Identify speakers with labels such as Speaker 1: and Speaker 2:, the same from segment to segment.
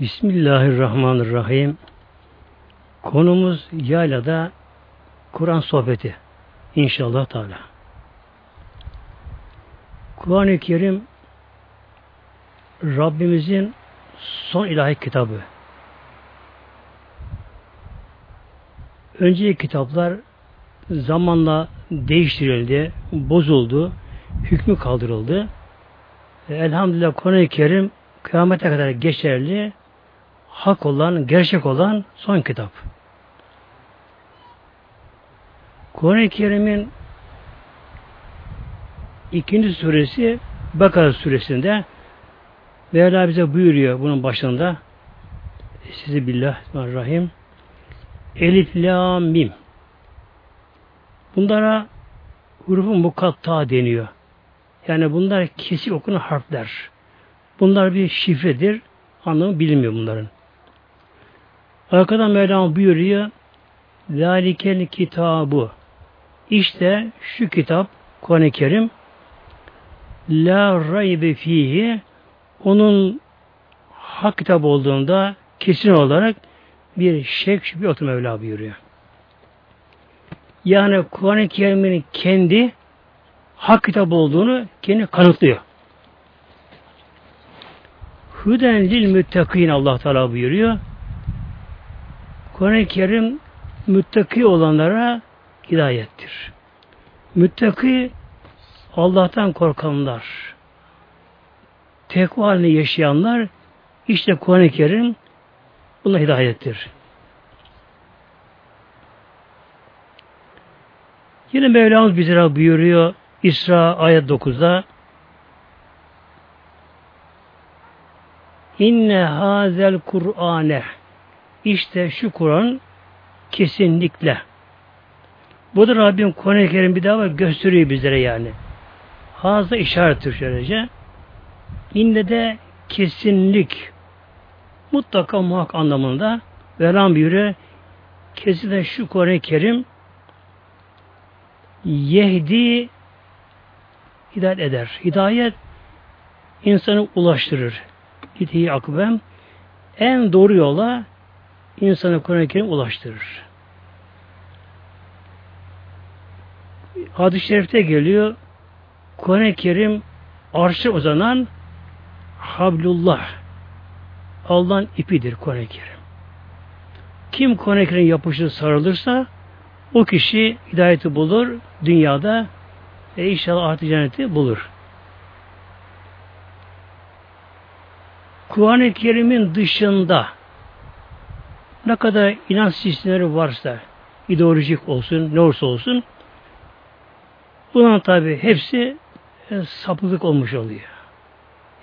Speaker 1: Bismillahirrahmanirrahim. Konumuz yaylada Kur'an sohbeti. İnşallah Teala. Kur'an-ı Kerim Rabbimizin son ilahi kitabı. Önceki kitaplar zamanla değiştirildi, bozuldu, hükmü kaldırıldı. Elhamdülillah Kur'an-ı Kerim kıyamete kadar geçerli, hak olan, gerçek olan son kitap. Kur'an-ı Kerim'in ikinci suresi Bakara suresinde Mevla bize buyuruyor bunun başında sizi billah rahim Elif la mim Bunlara hurufu mukatta deniyor. Yani bunlar kesik okunan harfler. Bunlar bir şifredir. Anlamı bilinmiyor bunların. Arkadan Mevlam buyuruyor Zalikel kitabu İşte şu kitap Kuran-ı Kerim La raybe fihi onun hak kitap olduğunda kesin olarak bir şek şüphe otur Mevla buyuruyor. Yani Kuran-ı Kerim'in kendi hak kitap olduğunu kendi kanıtlıyor. Hüden lil müttakin Allah Teala buyuruyor. Kuran-ı Kerim müttaki olanlara hidayettir. Müttaki Allah'tan korkanlar, tekva halinde yaşayanlar işte Kuran-ı Kerim buna hidayettir. Yine Mevlamız bize buyuruyor İsra ayet 9'da İnne hazel Kur'ane işte şu Kur'an kesinlikle bu da Rabbim Kur'an-ı Kerim bir daha gösteriyor bizlere yani. Hazda işarettir şöylece. İnne de kesinlik mutlaka muhak anlamında veren bir kesinlikle şu Kur'an-ı Kerim yehdi hidayet eder. Hidayet insanı ulaştırır. İtihi akbem en doğru yola insanı Kur'an-ı Kerim ulaştırır. Hadis-i şerifte geliyor Kur'an-ı Kerim arşa uzanan Hablullah Allah'ın ipidir Kur'an-ı Kerim. Kim Kur'an-ı Kerim yapışır sarılırsa o kişi hidayeti bulur dünyada ve inşallah artı cenneti bulur. Kur'an-ı Kerim'in dışında ne kadar inanç sistemleri varsa ideolojik olsun, ne olursa olsun bunun tabi hepsi e, sapıklık olmuş oluyor.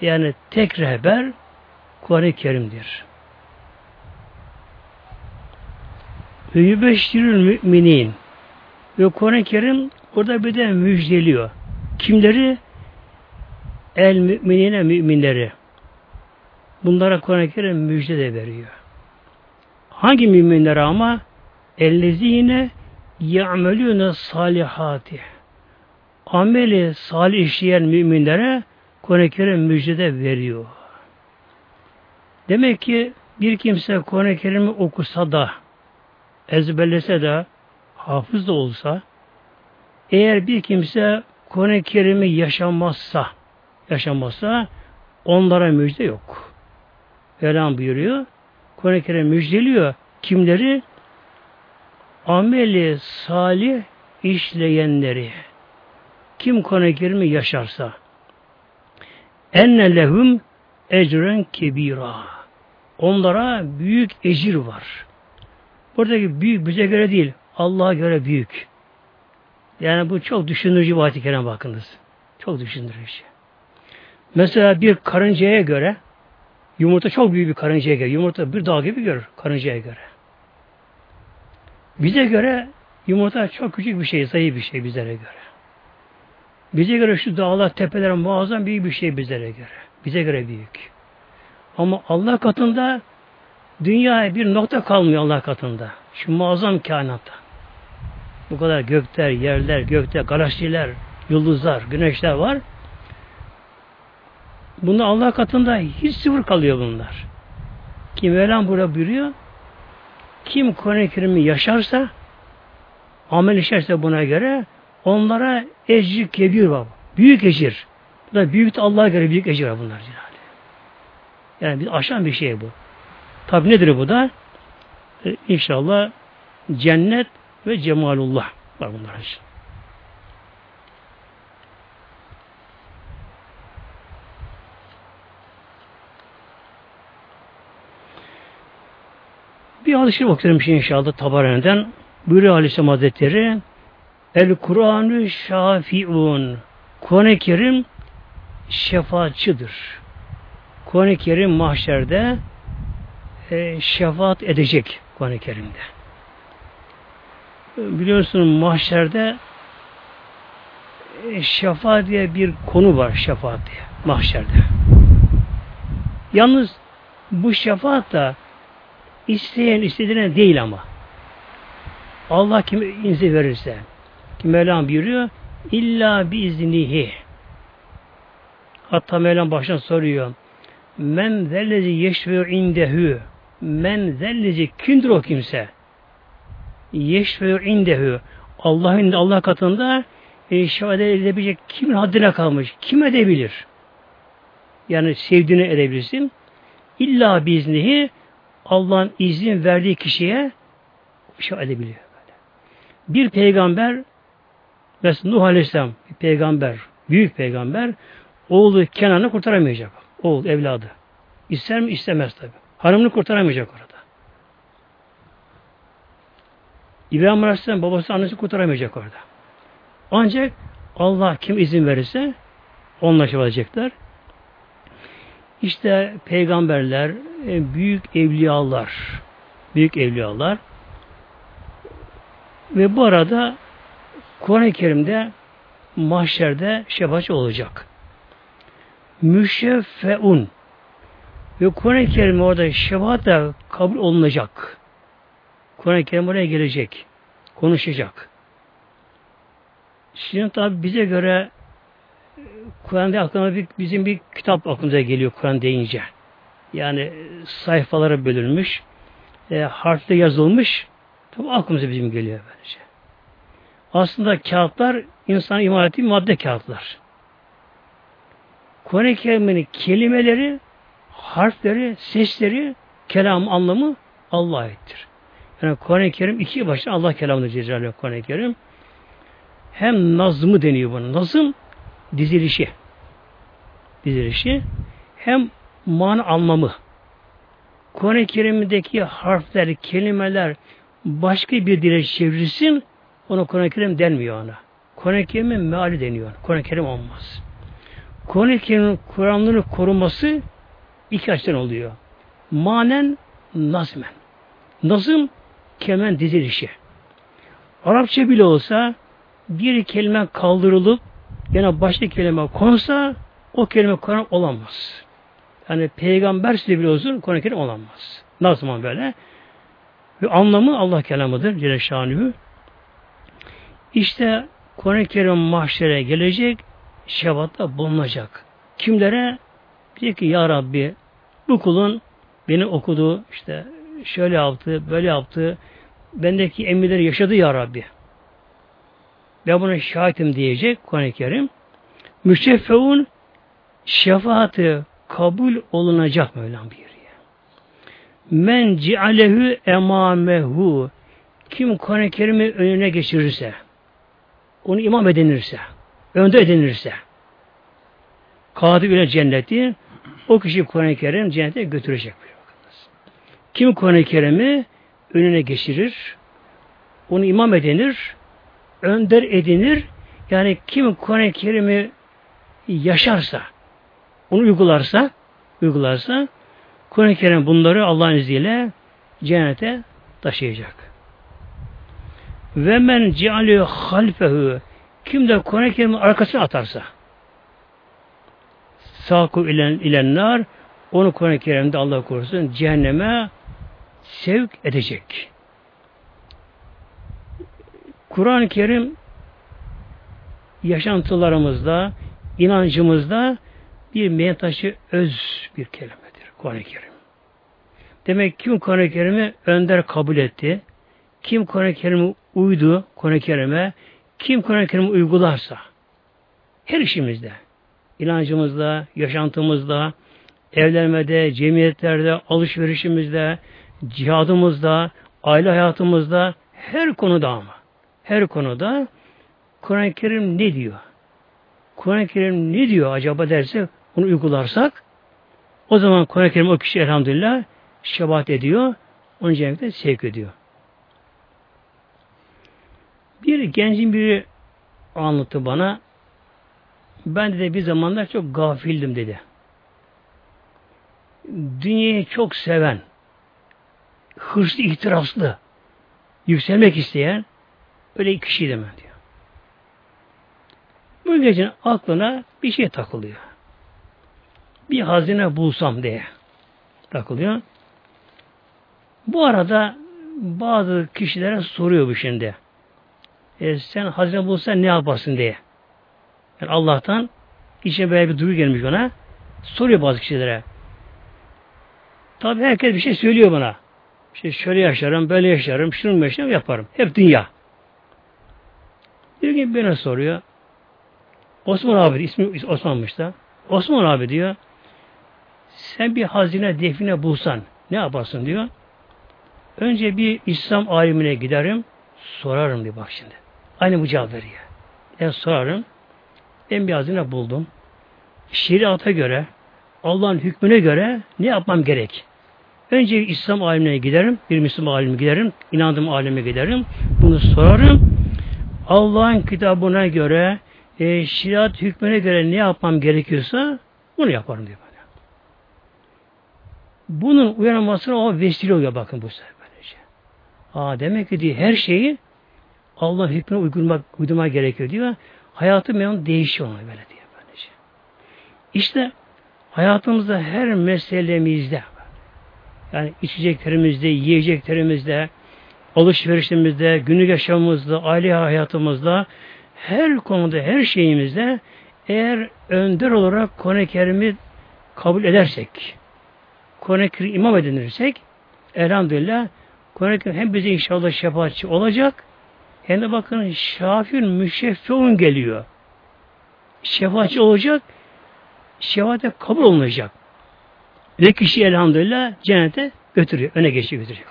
Speaker 1: Yani tek rehber Kur'an-ı Kerim'dir. Ve yübeşşirül müminin ve Kur'an-ı Kerim burada bir de müjdeliyor. Kimleri? El müminine müminleri. Bunlara Kur'an-ı Kerim müjde de veriyor. Hangi müminlere ama? Ellezine ya'melûne salihati. Ameli salih işleyen müminlere Kur'an-ı Kerim müjde veriyor. Demek ki bir kimse Kur'an-ı Kerim'i okusa da ezberlese de hafız da olsa eğer bir kimse Kur'an-ı Kerim'i yaşamazsa yaşamazsa onlara müjde yok. Mevlam buyuruyor. Kur'an-ı Kerim müjdeliyor. Kimleri? Ameli salih işleyenleri. Kim Kur'an-ı Kerim'i yaşarsa enne lehum ecren kebira. Onlara büyük ecir var. Buradaki büyük bize göre değil, Allah'a göre büyük. Yani bu çok düşündürücü bir ayet bakınız. Çok düşündürücü. Mesela bir karıncaya göre yumurta çok büyük bir karıncaya göre. Yumurta bir dağ gibi görür karıncaya göre. Bize göre yumurta çok küçük bir şey, zayıf bir şey bizlere göre. Bize göre şu dağlar, tepeler muazzam büyük bir şey bizlere göre. Bize göre büyük. Ama Allah katında dünya bir nokta kalmıyor Allah katında. Şu muazzam kainatta. Bu kadar gökler, yerler, gökte, galaksiler, yıldızlar, güneşler var. Bunlar Allah katında hiç sıfır kalıyor bunlar. Ki Mevlam burada buyuruyor kim Kur'an-ı Kerim'i yaşarsa amel işlerse buna göre onlara ecri kebir var. Büyük ecir. Bu da büyük Allah'a göre büyük ecir var bunlar. Yani bir aşan bir şey bu. Tabi nedir bu da? Ee, inşallah cennet ve cemalullah var bunlar için. Bir hadis-i şimdi inşallah Tabarani'den. Buyuruyor Aleyhisselam Hazretleri El Kur'anü şafiun Kur'an-ı Kerim şefaatçıdır. Kur'an-ı Kerim mahşerde e, şefaat edecek Kur'an-ı Kerim'de. Biliyorsunuz mahşerde e, şefaat diye bir konu var şefaat diye mahşerde. Yalnız bu şefaat da isteyen istediğine değil ama. Allah kime izin verirse. Ki Mevlam buyuruyor illa bi iznihi. Hatta Mevlam baştan soruyor. Men zellezi yeşfe'u indehü. Men zellezi kimdir o kimse? Yeşfe'u indehü. Allah'ın Allah katında e, şehadet edebilecek kimin haddine kalmış? Kim edebilir? Yani sevdiğini edebilirsin. İlla biznihi Allah'ın izin verdiği kişiye şey edebiliyor. Böyle. Bir peygamber mesela Nuh Aleyhisselam bir peygamber, büyük peygamber oğlu Kenan'ı kurtaramayacak. Oğul, evladı. İster mi? istemez tabi. Hanımını kurtaramayacak orada. İbrahim Aleyhisselam babası annesi kurtaramayacak orada. Ancak Allah kim izin verirse onunla çalışacaklar. İşte peygamberler, büyük evliyalar, büyük evliyalar ve bu arada Kur'an-ı Kerim'de mahşerde şefaatçi olacak. Müşeffeun ve Kur'an-ı Kerim orada şefaat da kabul olunacak. Kur'an-ı Kerim oraya gelecek. Konuşacak. Şimdi tabi bize göre Kur'an'da aklıma bir, bizim bir kitap aklımıza geliyor Kur'an deyince. Yani sayfalara bölünmüş, e, harfle yazılmış. Tabi aklımıza bizim geliyor böylece. Aslında kağıtlar insan iman ettiği madde kağıtlar. Kur'an-ı Kerim'in kelimeleri, harfleri, sesleri, kelam anlamı Allah'a aittir. Yani Kur'an-ı Kerim iki başta Allah kelamıdır Cezalü Kur'an-ı Kerim. Hem nazmı deniyor buna. Nazım dizilişi. Dizilişi hem mana anlamı. Kur'an-ı Kerim'deki harfler, kelimeler başka bir dile çevrilsin ona Kur'an-ı Kerim denmiyor ona. Kur'an-ı Kerim'in meali deniyor. Kur'an-ı Kerim olmaz. Kur'an-ı Kerim'in Kur'an'ını koruması iki açıdan oluyor. Manen, nazmen. Nazım, kemen dizilişi. Arapça bile olsa bir kelime kaldırılıp yine başka kelime konsa o kelime Kur'an olamaz. Yani peygamber size bile olsun Kur'an-ı Kerim olamaz. Nasıl böyle? Ve anlamı Allah kelamıdır Celle Şanühü. İşte Kur'an-ı Kerim mahşere gelecek, şevatta bulunacak. Kimlere? Diyecek ki Ya Rabbi bu kulun beni okudu, işte şöyle yaptı, böyle yaptı, bendeki emirleri yaşadı Ya Rabbi. Ben buna şahitim diyecek Kur'an-ı Kerim. Müşeffeun şefaati kabul olunacak Mevlam buyuruyor. Men cialehu emamehu kim Kur'an-ı Kerim'i önüne geçirirse onu imam edinirse önde edinirse kadı ile cenneti o kişi Kur'an-ı Kerim cennete götürecek. Kim Kur'an-ı Kerim'i önüne geçirir onu imam edinir önder edinir yani kim Kur'an-ı Kerim'i yaşarsa onu uygularsa uygularsa Kur'an-ı Kerim bunları Allah'ın izniyle cennete taşıyacak. Ve men cealü halfehu kim de Kur'an-ı Kerim'in arkasına atarsa saku ilen ilenler onu Kur'an-ı Kerim'de Allah korusun cehenneme sevk edecek. Kur'an-ı Kerim yaşantılarımızda, inancımızda bir meytaşı öz bir kelimedir. Kur'an-ı Kerim. Demek kim Kur'an-ı Kerim'i önder kabul etti, kim Kur'an-ı Kerim'e uydu, Kur'an-ı Kerim'e, kim Kur'an-ı Kerim'i uygularsa, her işimizde, inancımızda, yaşantımızda, evlenmede, cemiyetlerde, alışverişimizde, cihadımızda, aile hayatımızda, her konuda ama, her konuda Kur'an-ı Kerim ne diyor? Kur'an-ı Kerim ne diyor acaba derse, onu uygularsak, o zaman Kur'an-ı Kerim o kişi elhamdülillah şebat ediyor, onu cennete sevk ediyor. Bir gencin biri anlattı bana, ben de bir zamanlar çok gafildim dedi. Dünyayı çok seven, hırslı, ihtiraslı, yükselmek isteyen öyle kişiydim ben diyor. Bu gecenin aklına bir şey takılıyor. Bir hazine bulsam diye takılıyor. Bu arada bazı kişilere soruyor bu şimdi. E, sen hazine bulsan ne yaparsın diye. Yani Allah'tan içine böyle bir duygu gelmiş ona. Soruyor bazı kişilere. Tabi herkes bir şey söylüyor bana. İşte şöyle yaşarım, böyle yaşarım, şunu yaşarım, yaparım. Hep dünya. Bir gün bana soruyor. Osman abi, ismi Osman'mış da. Osman abi diyor, sen bir hazine define bulsan ne yaparsın diyor. Önce bir İslam alimine giderim, sorarım diyor bak şimdi. Aynı bu cevap veriyor. Ben sorarım. Ben bir hazine buldum. Şeriata göre, Allah'ın hükmüne göre ne yapmam gerek? Önce İslam alimine giderim, bir Müslüman alime giderim, inandığım alime giderim. Bunu sorarım. Allah'ın kitabına göre, e, şeriat hükmüne göre ne yapmam gerekiyorsa bunu yaparım diyor. Bunun uyanmasına o vesile oluyor bakın bu sefer böylece. Aa demek ki diyor, her şeyi Allah hükmüne uygulamak, uydurmak gerekiyor diyor. Hayatı memnun değişiyor ona böyle diyor. Böylece. İşte hayatımızda her meselemizde yani içeceklerimizde, yiyeceklerimizde, alışverişimizde, günlük yaşamımızda, aile hayatımızda, her konuda, her şeyimizde eğer önder olarak Kur'an-ı Kerim'i kabul edersek, Kur'an-ı Kerim imam edinirsek, elhamdülillah Kur'an-ı Kerim hem bize inşallah şefaatçi olacak, hem de bakın şafir müşeffeun geliyor. Şefaatçi olacak, şefaate kabul olmayacak. Ve kişi elhamdülillah cennete götürüyor. Öne geçiyor götürüyor.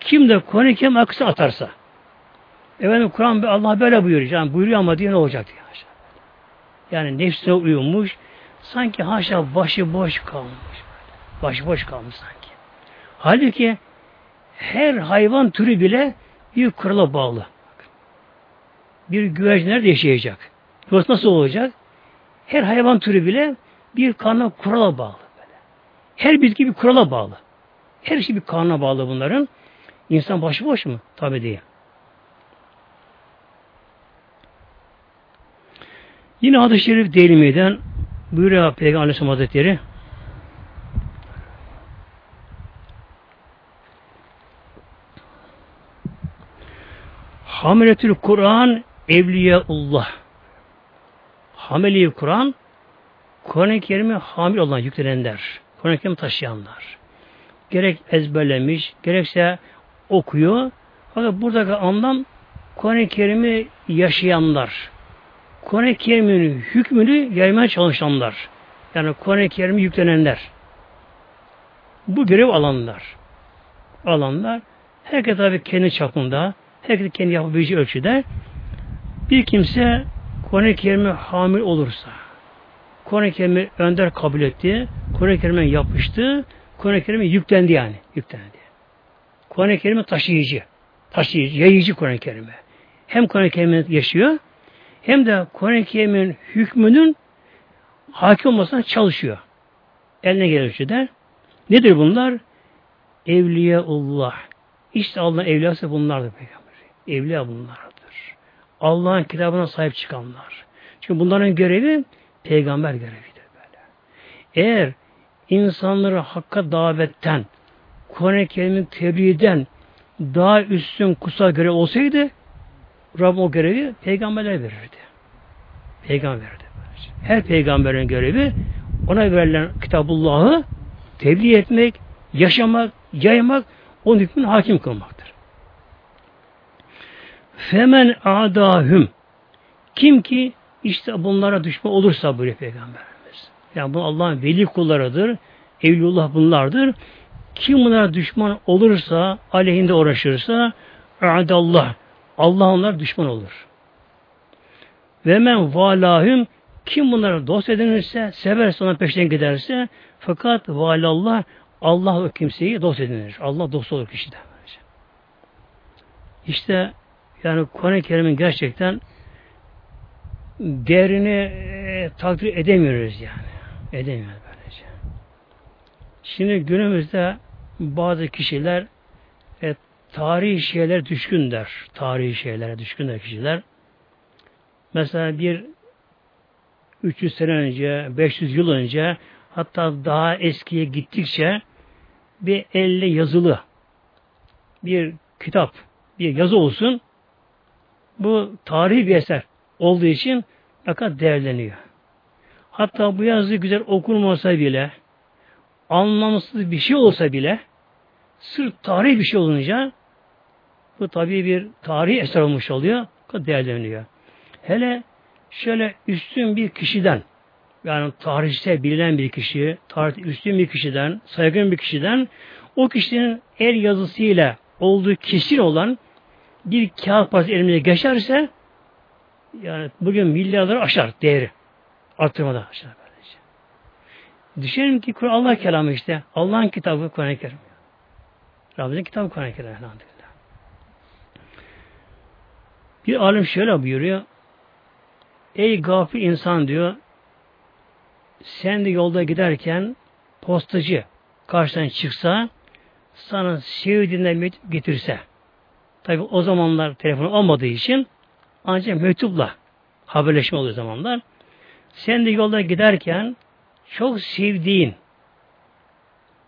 Speaker 1: Kim de Kur'an-ı Kerim akısı atarsa efendim Kur'an Allah böyle buyuruyor. Yani buyuruyor ama diyor ne olacak diyor. Yani nefsine uyumuş sanki haşa başı boş kalmış. Başı boş kalmış sanki. Halbuki her hayvan türü bile bir kurala bağlı. Bir güvercin nerede yaşayacak? Burası nasıl olacak? Her hayvan türü bile bir kanuna kurala bağlı. Her bitki bir kurala bağlı. Her şey bir kanuna bağlı bunların. İnsan başıboş mu? Tabi değil. Yine hadis-i şerif değilmeden buyuruyor Peygamber Aleyhisselam Hazretleri Hamiletül Kur'an Evliyaullah Hameli Kur'an Kur'an-ı Kerim'e hamil olan yüklenenler. Kur'an-ı Kerim taşıyanlar. Gerek ezberlemiş, gerekse okuyor. Fakat buradaki anlam Kur'an-ı Kerim'i yaşayanlar. Kur'an-ı Kerim'in hükmünü yaymaya çalışanlar. Yani Kur'an-ı Kerim'i yüklenenler. Bu görev alanlar. Alanlar. Herkes tabi kendi çapında, herkes kendi yapabileceği ölçüde bir kimse Kur'an-ı Kerim'e hamil olursa, Kur'an-ı Kerim'i önder kabul etti, Kur'an-ı Kerim'e yapıştı, Kur'an-ı Kerim'e yüklendi yani. Yüklendi. Kur'an-ı Kerim'e taşıyıcı. Taşıyıcı, yayıcı Kur'an-ı Kerim'e. Hem Kur'an-ı Kerim'e yaşıyor, hem de Kur'an-ı Kerim'in hükmünün hakim olmasına çalışıyor. Eline gelir der. Nedir bunlar? Evliyaullah. İşte Allah'ın evliyası bunlardır peygamber. Evliya bunlardır. Allah'ın kitabına sahip çıkanlar. Çünkü bunların görevi peygamber görevi. Eğer insanları hakka davetten, Kur'an-ı Kerim'in tebliğden daha üstün kutsal görev olsaydı Rabbim o görevi peygamberlere verirdi. Peygamber verirdi. Her peygamberin görevi ona verilen kitabullahı tebliğ etmek, yaşamak, yaymak, o hükmün hakim kılmaktır. Femen adahüm kim ki işte bunlara düşman olursa buyuruyor Peygamberimiz. Yani bu Allah'ın veli kullarıdır. Evlullah bunlardır. Kim bunlara düşman olursa, aleyhinde uğraşırsa adallah. Allah onlar düşman olur. Ve men valahüm kim bunlara dost edinirse, severse ona peşten giderse fakat valallah Allah o kimseyi dost edinir. Allah dost olur kişide. İşte yani Kur'an-ı Kerim'in gerçekten değerini e, takdir edemiyoruz yani. Edemiyoruz böylece. Şimdi günümüzde bazı kişiler e, tarihi şeyler düşkünler. Tarihi şeylere düşkünler kişiler. Mesela bir 300 sene önce, 500 yıl önce hatta daha eskiye gittikçe bir elle yazılı bir kitap, bir yazı olsun bu tarihi bir eser olduğu için fakat değerleniyor. Hatta bu yazı güzel okunmasa bile anlamsız bir şey olsa bile sırf tarihi bir şey olunca bu tabii bir tarihi eser olmuş oluyor. Değerleniyor. Hele şöyle üstün bir kişiden yani tarihte bilinen bir kişi, tarih üstün bir kişiden, saygın bir kişiden o kişinin el yazısıyla olduğu kesin olan bir kağıt parçası elimize geçerse yani bugün milyarları aşar değeri. Arttırmada aşar böylece. Düşünelim ki Kur'an Allah kelamı işte. Allah'ın kitabı Kur'an-ı Kerim. Rabbimizin kitabı Kur'an-ı Kerim. Elhamdülillah. Bir alim şöyle buyuruyor. Ey gafil insan diyor, sen de yolda giderken postacı karşıdan çıksa, sana sevdiğinden getirse, tabi o zamanlar telefon olmadığı için ancak mektupla haberleşme oluyor zamanlar. Sen de yolda giderken çok sevdiğin,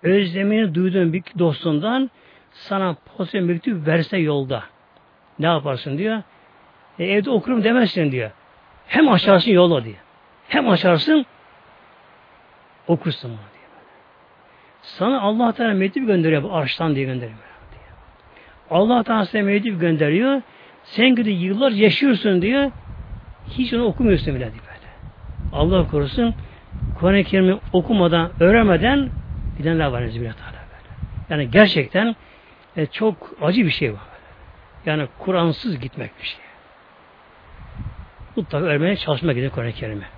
Speaker 1: özlemini duyduğun bir dostundan sana posta mektup verse yolda. Ne yaparsın diyor. E, evde okurum demezsin diyor. Hem açarsın yolla diye. Hem açarsın okursun diye. Sana Allah Teala mektup gönderiyor bu arştan diye gönderiyor. Allah Teala sana mektup gönderiyor. Sen gibi yıllar yaşıyorsun diyor. Hiç onu okumuyorsun bile böyle. Allah korusun Kur'an-ı Kerim'i okumadan, öğrenmeden gidenler var bile böyle. Yani gerçekten e, çok acı bir şey var. Yani Kur'ansız gitmek bir şey mutlaka öğrenmeye çalışmak gerekiyor Kur'an-ı Kerim'i.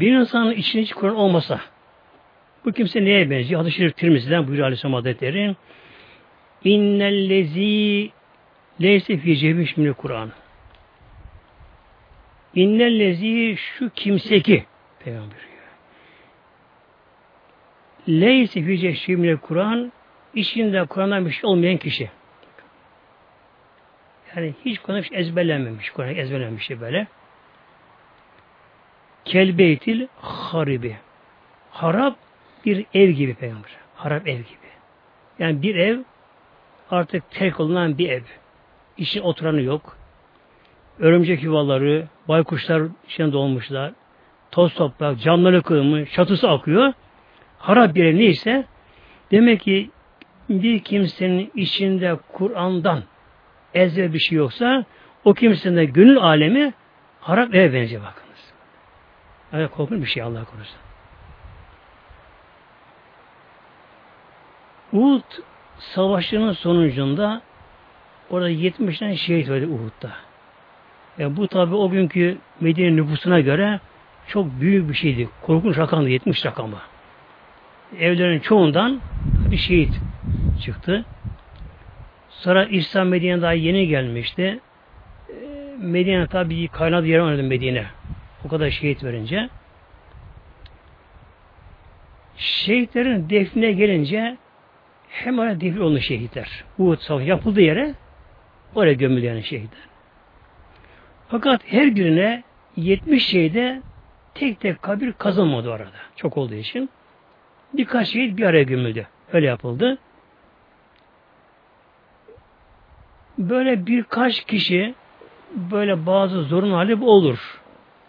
Speaker 1: Bir insanın içine hiç Kur'an olmasa bu kimse neye benziyor? Hadis-i Şerif Tirmizi'den buyuruyor Aleyhisselam Hazretleri İnnellezi leyse fi cebiş min Kur'an. İnnellezi şu kimse ki Peygamber Leysi fi ceşimle Kur'an içinde Kur'an'dan bir şey olmayan kişi. Yani hiç Kur'an'ı ezberlenmemiş. Kur'an ezberlenmiş böyle. Kelbeytil haribi. Harap bir ev gibi peygamber. Harap ev gibi. Yani bir ev artık terk olunan bir ev. İçin oturanı yok. Örümcek yuvaları, baykuşlar içine dolmuşlar. Toz toprak, camları kırılmış, çatısı akıyor. Harap bir ev neyse demek ki bir kimsenin içinde Kur'an'dan ezber bir şey yoksa o kimsenin de gönül alemi harap eve benziyor bakınız. Evet korkunç bir şey Allah korusun. Uhud savaşının sonucunda orada 70 tane şehit verdi Uhud'da. Yani bu tabi o günkü Medine nüfusuna göre çok büyük bir şeydi. Korkunç rakamdı 70 rakamı. Evlerin çoğundan bir şehit çıktı. Sonra İslam Medine daha yeni gelmişti. Ee, Medine tabi kaynadı yer oynadı Medine. O kadar şehit verince. Şehitlerin define gelince hem oraya defil olmuş şehitler. Uhud savaşı yapıldığı yere oraya gömüldü yani şehitler. Fakat her birine 70 şeyde tek tek kabir kazanmadı orada. Çok olduğu için. Birkaç şehit bir araya gömüldü. Öyle yapıldı. böyle birkaç kişi böyle bazı zorun hali bu olur.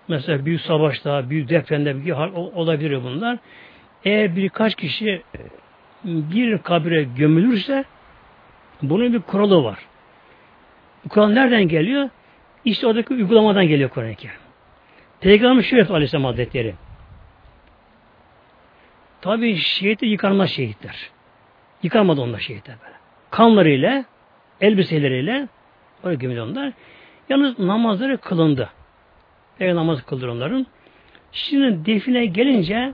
Speaker 1: Mesela büyük savaşta, büyük depremde bir hal olabilir bunlar. Eğer birkaç kişi bir kabire gömülürse bunun bir kuralı var. Bu kural nereden geliyor? İşte oradaki uygulamadan geliyor Kur'an-ı Kerim. Peygamber şöyle Aleyhisselam Hazretleri. Tabi şehit yıkanmaz şehitler. Yıkanmadı onlar şehitler böyle. Kanlarıyla, elbiseleriyle oraya gömüldü onlar. Yalnız namazları kılındı. Eve namaz kıldır onların. Şimdi define gelince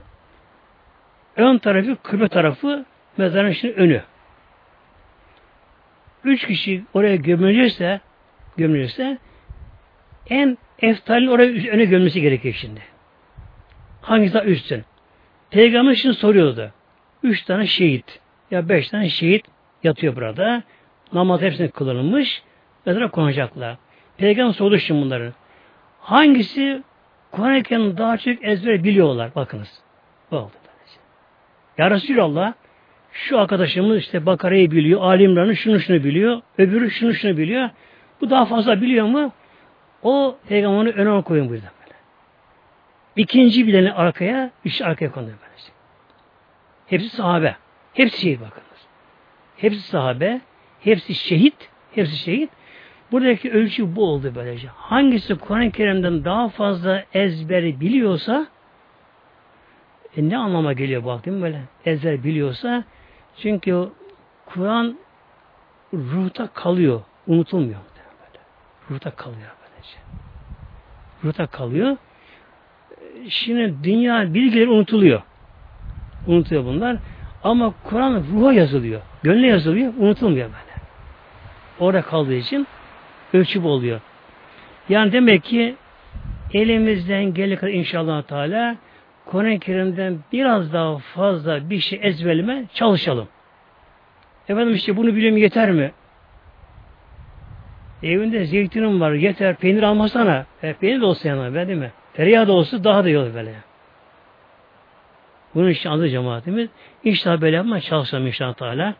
Speaker 1: ön tarafı, kıble tarafı mezarın şimdi önü. Üç kişi oraya gömülecekse gömülecekse en eftalin oraya öne gömülmesi gerekiyor şimdi. Hangisi daha üstün? Peygamber şimdi soruyordu. Üç tane şehit ya beş tane şehit yatıyor burada. Namaz hepsine kılınmış. Mezara konacaklar. Peygamber sordu şimdi bunları. Hangisi Kur'an-ı daha çok ezber biliyorlar. Bakınız. Bu oldu. Ya Resulallah şu arkadaşımız işte Bakara'yı biliyor, Alimran'ı şunu şunu biliyor, öbürü şunu şunu biliyor. Bu daha fazla biliyor mu? O peygamberi öne koyun burada böyle. İkinci bileni arkaya, üç arkaya konuyor böylece. Hepsi sahabe. Hepsi şehit bakınız. Hepsi sahabe, hepsi şehit, hepsi şehit. Buradaki ölçü bu oldu böylece. Hangisi Kur'an-ı Kerim'den daha fazla ezberi biliyorsa e ne anlama geliyor bak değil mi böyle? Ezber biliyorsa çünkü Kur'an ruhta kalıyor, unutulmuyor. Böyle. Ruhta kalıyor böylece. Ruhta kalıyor. Şimdi dünya bilgileri unutuluyor. Unutuyor bunlar. Ama Kur'an ruha yazılıyor. Gönle yazılıyor. Unutulmuyor böyle. Orada kaldığı için ölçüp oluyor. Yani demek ki elimizden gelir kadar inşallah Teala Kur'an-ı Kerim'den biraz daha fazla bir şey ezberleme çalışalım. Efendim işte bunu biliyorum yeter mi? Evinde zeytinim var yeter peynir almasana. E, peynir de olsa yanına değil mi? Tereyağı da olsa daha da iyi olur böyle. Bunun için adı cemaatimiz. İnşallah böyle yapma çalışalım inşallah Teala.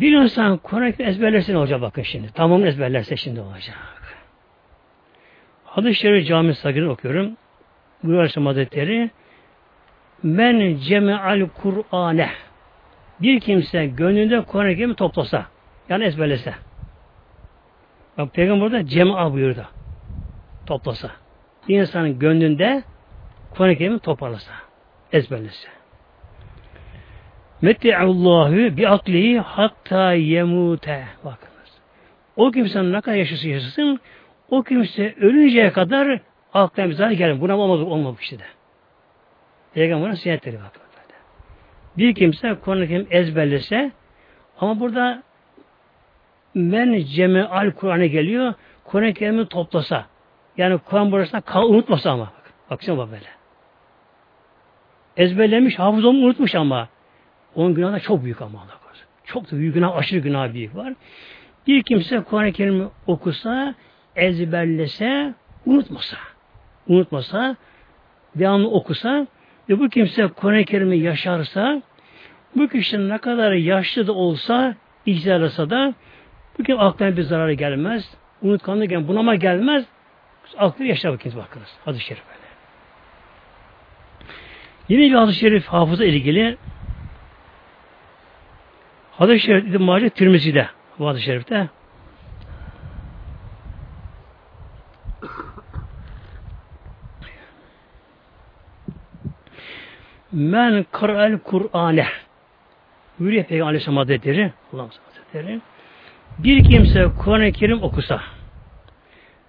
Speaker 1: Bir insan Kur'an-ı ezberlerse ne olacak bakın şimdi. Tamamını ezberlerse şimdi olacak. Hadis-i Şerif Cami Sagir'i okuyorum. Bu Aleyhisselam Hazretleri Men ceme'al Kur'ane bir kimse gönlünde Kur'an-ı Kerim'i toplasa yani ezberlese bak Peygamber burada cema buyurdu toplasa bir insanın gönlünde Kur'an-ı Kerim'i toparlasa ezberlese Mette'allahu bi aklihi hatta yemute. Bakınız. O kimsenin ne kadar yaşasın yaşasın o kimse ölünceye kadar aklına bir zarar gelmez. Buna olmadı, olmadı işte de. Peygamberin sünnetleri bakın. Bir kimse Kur'an-ı Kerim ezberlese ama burada men ceme al Kur'an'a geliyor. Kur'an-ı Kerim'i toplasa. Yani Kur'an burasında kal, unutmasa ama. Bak, baksana bak böyle. Ezberlemiş, hafız olmuş, unutmuş ama. Onun günahı da çok büyük ama. Çok da büyük günah, aşırı günah büyük var. Bir kimse Kur'an-ı Kerim'i okusa, ezberlese, unutmasa, unutmasa, devamlı okusa ve bu kimse Kur'an-ı Kerim'i yaşarsa, bu kişinin ne kadar yaşlı da olsa, icralasa da, bu kim aklına bir zararı gelmez, unutkanlık yani bunama gelmez, aklı yaşar bakınız bakınız. Hadis-i Şerif böyle. Yine bir hadis-i şerif hafıza ilgili hadis-i şerif İbn-i Mace Tirmizi'de. Hadis-i şerifte. Men kara'el Kur'ane. Buyuruyor Peygamber Aleyhisselam Hazretleri Allah Hazretleri. Bir kimse Kur'an-ı Kerim okusa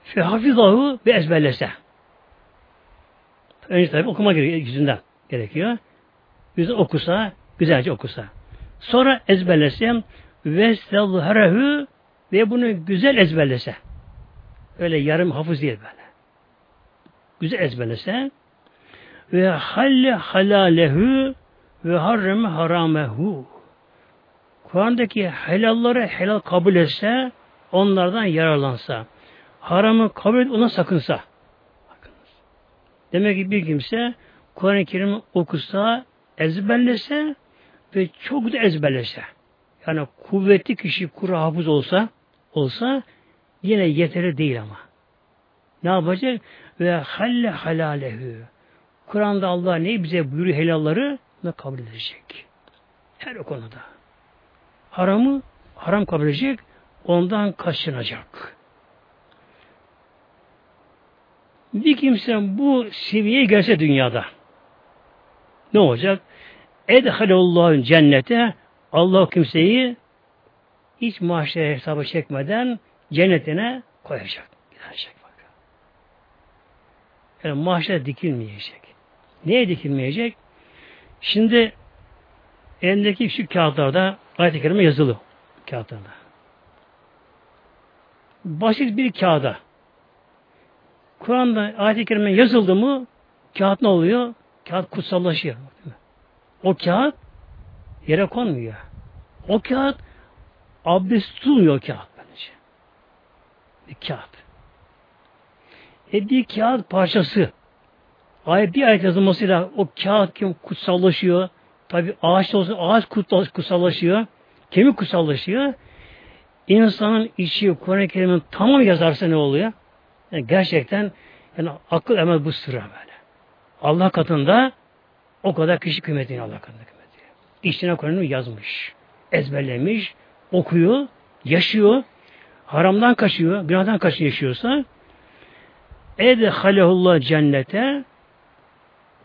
Speaker 1: fe hafizahu ve ezberlese önce tabi okuma yüzünden gerekiyor. Yüzünden okusa güzelce okusa sonra ezberlese ve sellharehu ve bunu güzel ezberlese öyle yarım hafız değil böyle güzel ezberlese ve halle halalehu ve harreme haramehu. Kur'an'daki helalları helal kabul etse, onlardan yararlansa, haramı kabul et, ona sakınsa. Bakınız. Demek ki bir kimse Kur'an-ı Kerim'i okusa, ezberlese ve çok da ezberlese. Yani kuvvetli kişi kuru hafız olsa olsa yine yeteri değil ama. Ne yapacak? Ve halle halalehu. Kur'an'da Allah ne bize buyuruyor helalları ne kabul edecek. Her konuda. Haramı haram kabul edecek, ondan kaçınacak. Bir kimse bu seviyeye gelse dünyada ne olacak? Edhalehullahü cennete Allah kimseyi hiç maaşları hesabı çekmeden cennetine koyacak. Gidecek. Yani maaşlar dikilmeyecek. Neye dikilmeyecek? Şimdi elindeki şu kağıtlarda ayet-i kerime yazılı kağıtlarda. Basit bir kağıda Kur'an'da ayet-i kerime yazıldı mı kağıt ne oluyor? Kağıt kutsallaşıyor. O kağıt yere konmuyor. O kağıt abdest tutmuyor kağıt bence. Bir kağıt. E bir kağıt parçası ayet bir ayet yazılmasıyla o kağıt kim kutsallaşıyor. Tabi ağaç olsa ağaç kutsallaşıyor. Kemik kutsallaşıyor. İnsanın içi Kur'an-ı Kerim'in tamam yazarsa ne oluyor? Yani gerçekten yani akıl emel bu sıra böyle. Allah katında o kadar kişi kıymetini Allah katında kıymeti. İçine Kur'an'ı yazmış, ezberlemiş, okuyor, yaşıyor, haramdan kaçıyor, günahdan kaçıyor yaşıyorsa edhalehullah cennete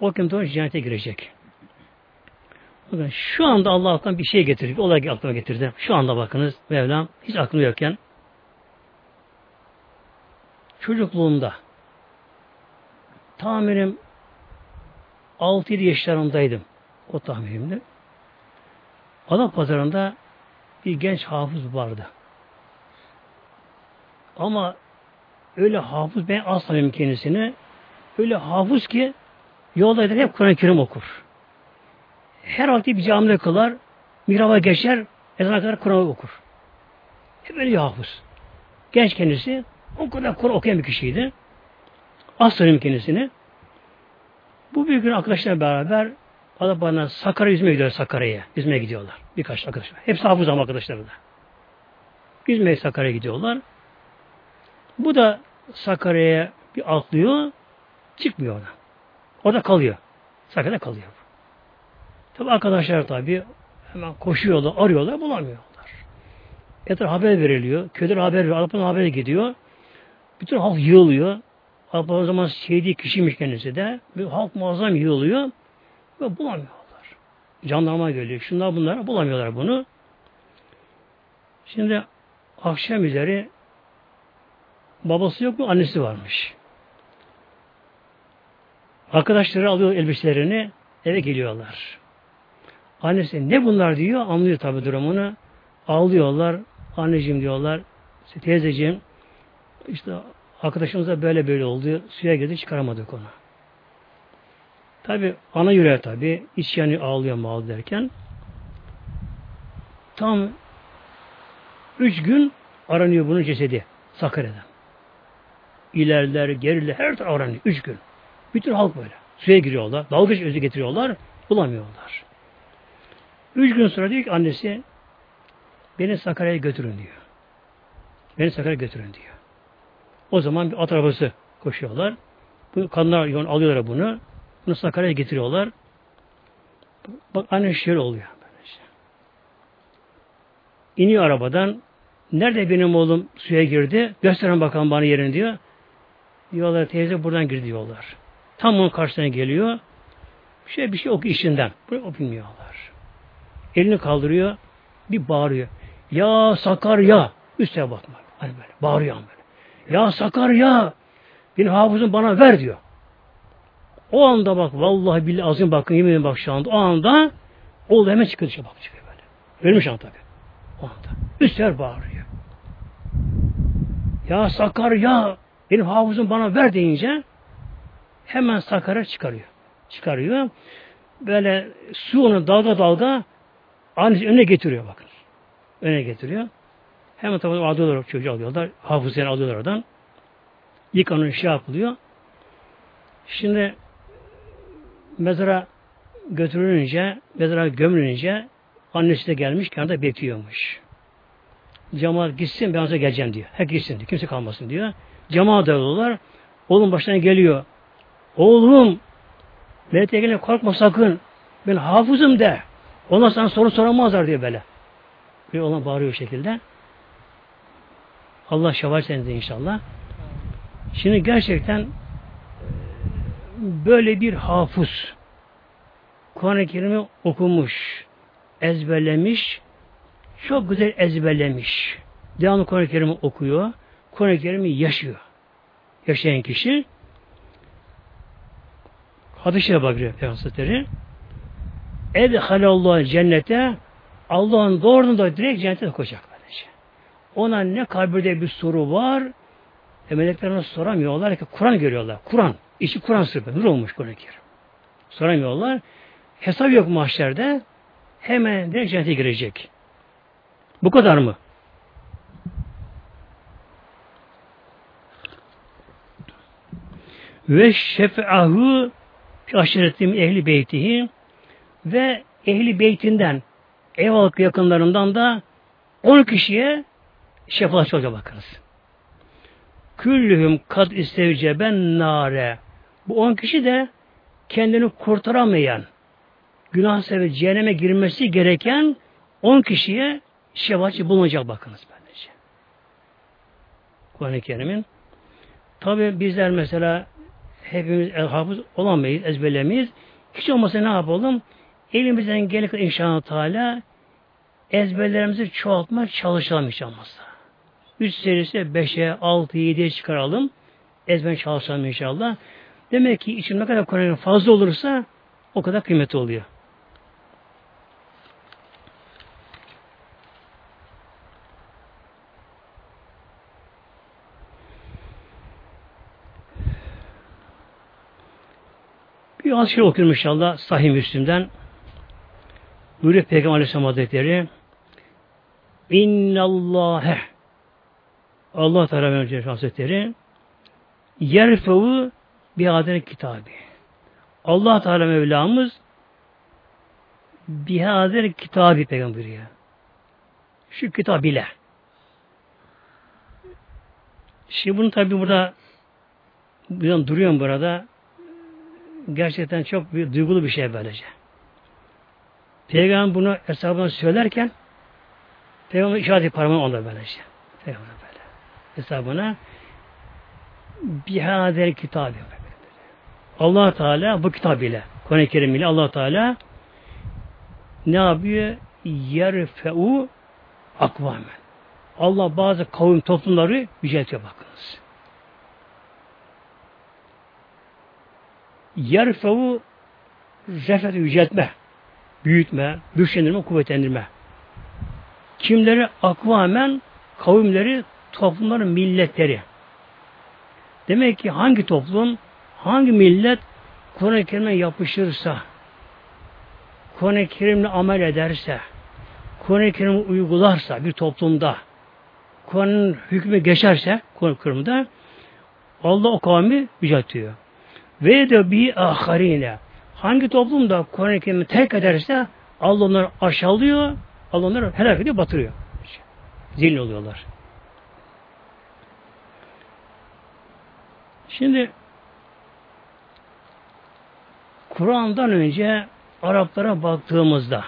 Speaker 1: o kimse cennete girecek. Bakın şu anda Allah bir şey getirdi. Olay aklıma getirdi. Şu anda bakınız Mevlam hiç aklım yokken çocukluğumda tahminim 6-7 yaşlarındaydım. O tahminimde. Adam pazarında bir genç hafız vardı. Ama öyle hafız ben asla kendisini öyle hafız ki yolda hep Kur'an-ı Kerim okur. Her vakti bir camide kılar, mihraba geçer, ezana kadar Kur'an okur. Hep öyle hafız. Genç kendisi o kadar Kur'an okuyan bir kişiydi. Aslanım kendisini. Bu bir gün arkadaşlarla beraber bana Sakarya yüzmeye gidiyor Sakarya'ya. Yüzmeye gidiyorlar. Birkaç arkadaşlar. Hepsi hafız ama arkadaşları da. Yüzmeye Sakarya'ya gidiyorlar. Bu da Sakarya'ya bir atlıyor. Çıkmıyor orada. Orada kalıyor. Sakarya'da kalıyor. Tabi arkadaşlar tabi hemen koşuyorlar, arıyorlar, bulamıyorlar. Etraf haber veriliyor. Köyden haber veriyor. Avrupa'dan haber gidiyor. Bütün halk yığılıyor. Avrupa o zaman sevdiği kişiymiş kendisi de. Bir halk muazzam yığılıyor. Ve bulamıyorlar. Jandarma geliyor. Şunlar bunlar bulamıyorlar bunu. Şimdi akşam üzeri babası yok mu? Annesi varmış. Arkadaşları alıyor elbiselerini eve geliyorlar. Annesi ne bunlar diyor anlıyor tabi durumunu. Ağlıyorlar. Anneciğim diyorlar. İşte teyzeciğim işte arkadaşımıza böyle böyle oldu. Suya girdi çıkaramadık onu. Tabi ana yüreği tabi iç yanı ağlıyor mal derken tam üç gün aranıyor bunun cesedi Sakarya'da. İlerler, geriler, her taraf aranıyor. Üç gün. Bütün halk böyle. Suya giriyorlar. Dalgıç özü getiriyorlar. Bulamıyorlar. Üç gün sonra diyor ki annesi beni Sakarya'ya götürün diyor. Beni Sakarya'ya götürün diyor. O zaman bir at arabası koşuyorlar. Bu kanlar yoğun alıyorlar bunu. Bunu Sakarya'ya getiriyorlar. Bak anne şöyle oluyor. İniyor arabadan. Nerede benim oğlum suya girdi? Gösterin bakalım bana yerini diyor. Diyorlar teyze buradan girdi diyorlar. Tam onun karşısına geliyor. Bir şey bir şey oku işinden. Burayı o bilmiyorlar. Elini kaldırıyor. Bir bağırıyor. Ya Sakarya. Üstüne bakmak. Hani böyle bağırıyor böyle. Ya Sakarya. Bir hafızın bana ver diyor. O anda bak vallahi billahi azim bakın yemin bak şu anda o anda oğlu hemen çıkıyor dışarı bak çıkıyor böyle. Ölmüş an tabi. O anda. Üstler bağırıyor. Ya Sakarya benim hafızım bana ver deyince hemen Sakarya çıkarıyor. Çıkarıyor. Böyle su onu dalga dalga annesi önüne getiriyor bakın. Öne getiriyor. Hemen tabi alıyorlar çocuğu alıyorlar. Hafızlarını alıyorlar oradan. Yıkanıyor şey yapılıyor. Şimdi mezara götürülünce, mezara gömülünce Annesi de gelmiş, kenarda bekliyormuş. Cemaat gitsin, ben sonra geleceğim diyor. Herkes gitsin diyor, kimse kalmasın diyor. Cemaat dağılıyorlar. Oğlum baştan geliyor. Oğlum, Mehmet Ege'ne korkma sakın. Ben hafızım de. Ona sana soru soramazlar diyor böyle. Bir olan bağırıyor şekilde. Allah şefaat senede inşallah. Şimdi gerçekten böyle bir hafız Kur'an-ı Kerim'i okumuş, ezberlemiş, çok güzel ezberlemiş. Devamlı Kur'an-ı Kerim'i okuyor, Kur'an-ı Kerim'i yaşıyor. Yaşayan kişi hadise bakıyor Peygamber Edhalallahu cennete Allah'ın doğrudan da direkt cennete koyacak böylece. Ona ne kabirde bir soru var e melekler ona soramıyorlar ki Kur'an görüyorlar. Kur'an. İçi Kur'an sırrı. Nur olmuş Kur'an-ı Kerim. Soramıyorlar. Hesap yok mahşerde. Hemen direkt cennete girecek. Bu kadar mı? Ve şef'ahu aşiretim ehli beytihi ve ehli beytinden ev halkı yakınlarından da 10 kişiye şefaat olacak bakınız. Küllühüm kad istevce ben nare. Bu 10 kişi de kendini kurtaramayan, günah sebebi cehenneme girmesi gereken 10 kişiye şefaatçi bulunacak bakınız bence. Kur'an-ı Kerim'in. Tabi bizler mesela hepimiz hafız olamayız, ezberlemeyiz. Hiç olmasa ne yapalım? Elimizden gelip inşallah Teala ezberlerimizi çoğaltmak çalışalım hiç olmazsa. Üç serisi beşe, altı, yediye çıkaralım. Ezber çalışalım inşallah. Demek ki içim ne kadar Kur'an'ın fazla olursa o kadar kıymetli oluyor. Bir az şey okuyorum inşallah Sahih Müslim'den. Buyuruyor Peygamber Aleyhisselam Hazretleri İnnallâhe Allah Teala Mevcut Hazretleri yerfevu bir adene kitabı. Allah Teala Mevlamız bihazer kitabı peygamberi ya. Şu kitap ile. Şimdi bunu tabi burada buradan duruyorum burada. Gerçekten çok bir duygulu bir şey böylece. Peygamber bunu hesabına söylerken Peygamber işaret parmağı onda böylece. Peygamber. Hesabına bihader kitabı. Allah Teala bu kitap ile Kur'an-ı Kerim ile Allah Teala ne yapıyor? Yerfe'u akvamen. Allah bazı kavim toplumları yüceltiyor bakınız. Yerfe'u refet yüceltme, büyütme, güçlendirme, kuvvetlendirme. Kimleri akvamen kavimleri, toplumların milletleri. Demek ki hangi toplum, hangi millet Kur'an-ı Kerim'e yapışırsa, Kur'an-ı Kerim'le amel ederse, Kur'an-ı Kerim'i uygularsa bir toplumda, Kur'an'ın hükmü geçerse Kur'an-ı Kerim'de Allah o kavmi yüceltiyor. Ve de bir aharine hangi toplumda Kur'an-ı Kerim'i terk ederse Allah onları aşağılıyor, Allah onları helak ediyor, batırıyor. Zilin oluyorlar. Şimdi Kur'an'dan önce Araplara baktığımızda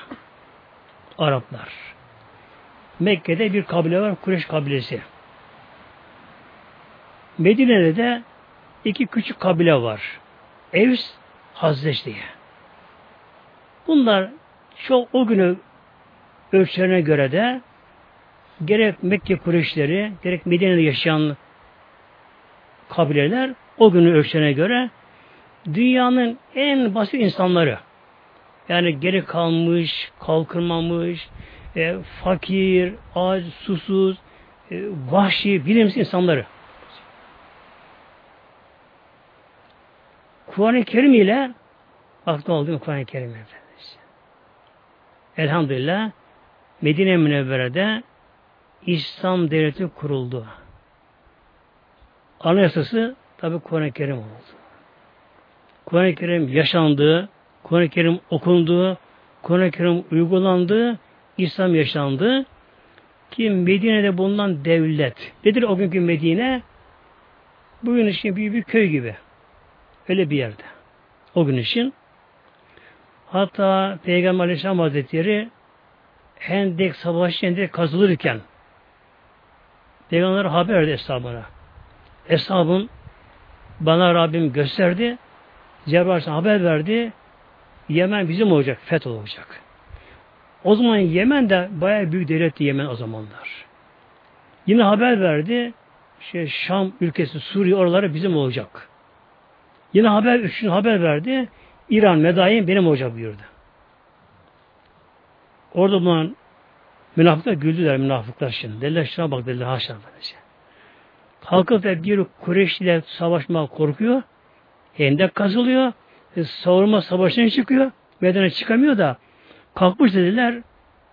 Speaker 1: Araplar Mekke'de bir kabile var, Kureş kabilesi. Medine'de de iki küçük kabile var. Evs, Hazreç diye. Bunlar çok o günü ölçülerine göre de gerek Mekke Kureyşleri, gerek Medine'de yaşayan kabileler o günün ölçülerine göre dünyanın en basit insanları. Yani geri kalmış, kalkırmamış, e, fakir, aç, susuz, e, vahşi, bilimsiz insanları. Kur'an-ı Kerim ile bak ne oldu Kur'an-ı Kerim ile. Elhamdülillah Medine Münevvere'de İslam devleti kuruldu. Anayasası tabi Kur'an-ı Kerim oldu. Kur'an-ı Kerim yaşandı, Kur'an-ı Kerim okundu, Kur'an-ı Kerim uygulandı, İslam yaşandı ki Medine'de bulunan devlet. Nedir o günkü Medine? Bugün için büyük bir köy gibi. Öyle bir yerde. O gün için. Hatta Peygamber Aleyhisselam Hazretleri Hendek Savaşı Hendek kazılırken Peygamber haber verdi hesabına. Hesabın bana Rabbim gösterdi. Cebrail haber verdi. Yemen bizim olacak, feth olacak. O zaman Yemen de bayağı büyük devletti Yemen o zamanlar. Yine haber verdi. Şey, Şam ülkesi, Suriye oraları bizim olacak. Yine haber, üçüncü haber verdi. İran, Medayin benim olacak buyurdu. Orada bulunan münafıklar güldüler münafıklar şimdi. Dediler şuna bak dediler haşa böylece. Kalkıp da bir Kureyş ile savaşmak korkuyor. Hendek kazılıyor. E, savurma savaşına çıkıyor. Medine çıkamıyor da kalkmış dediler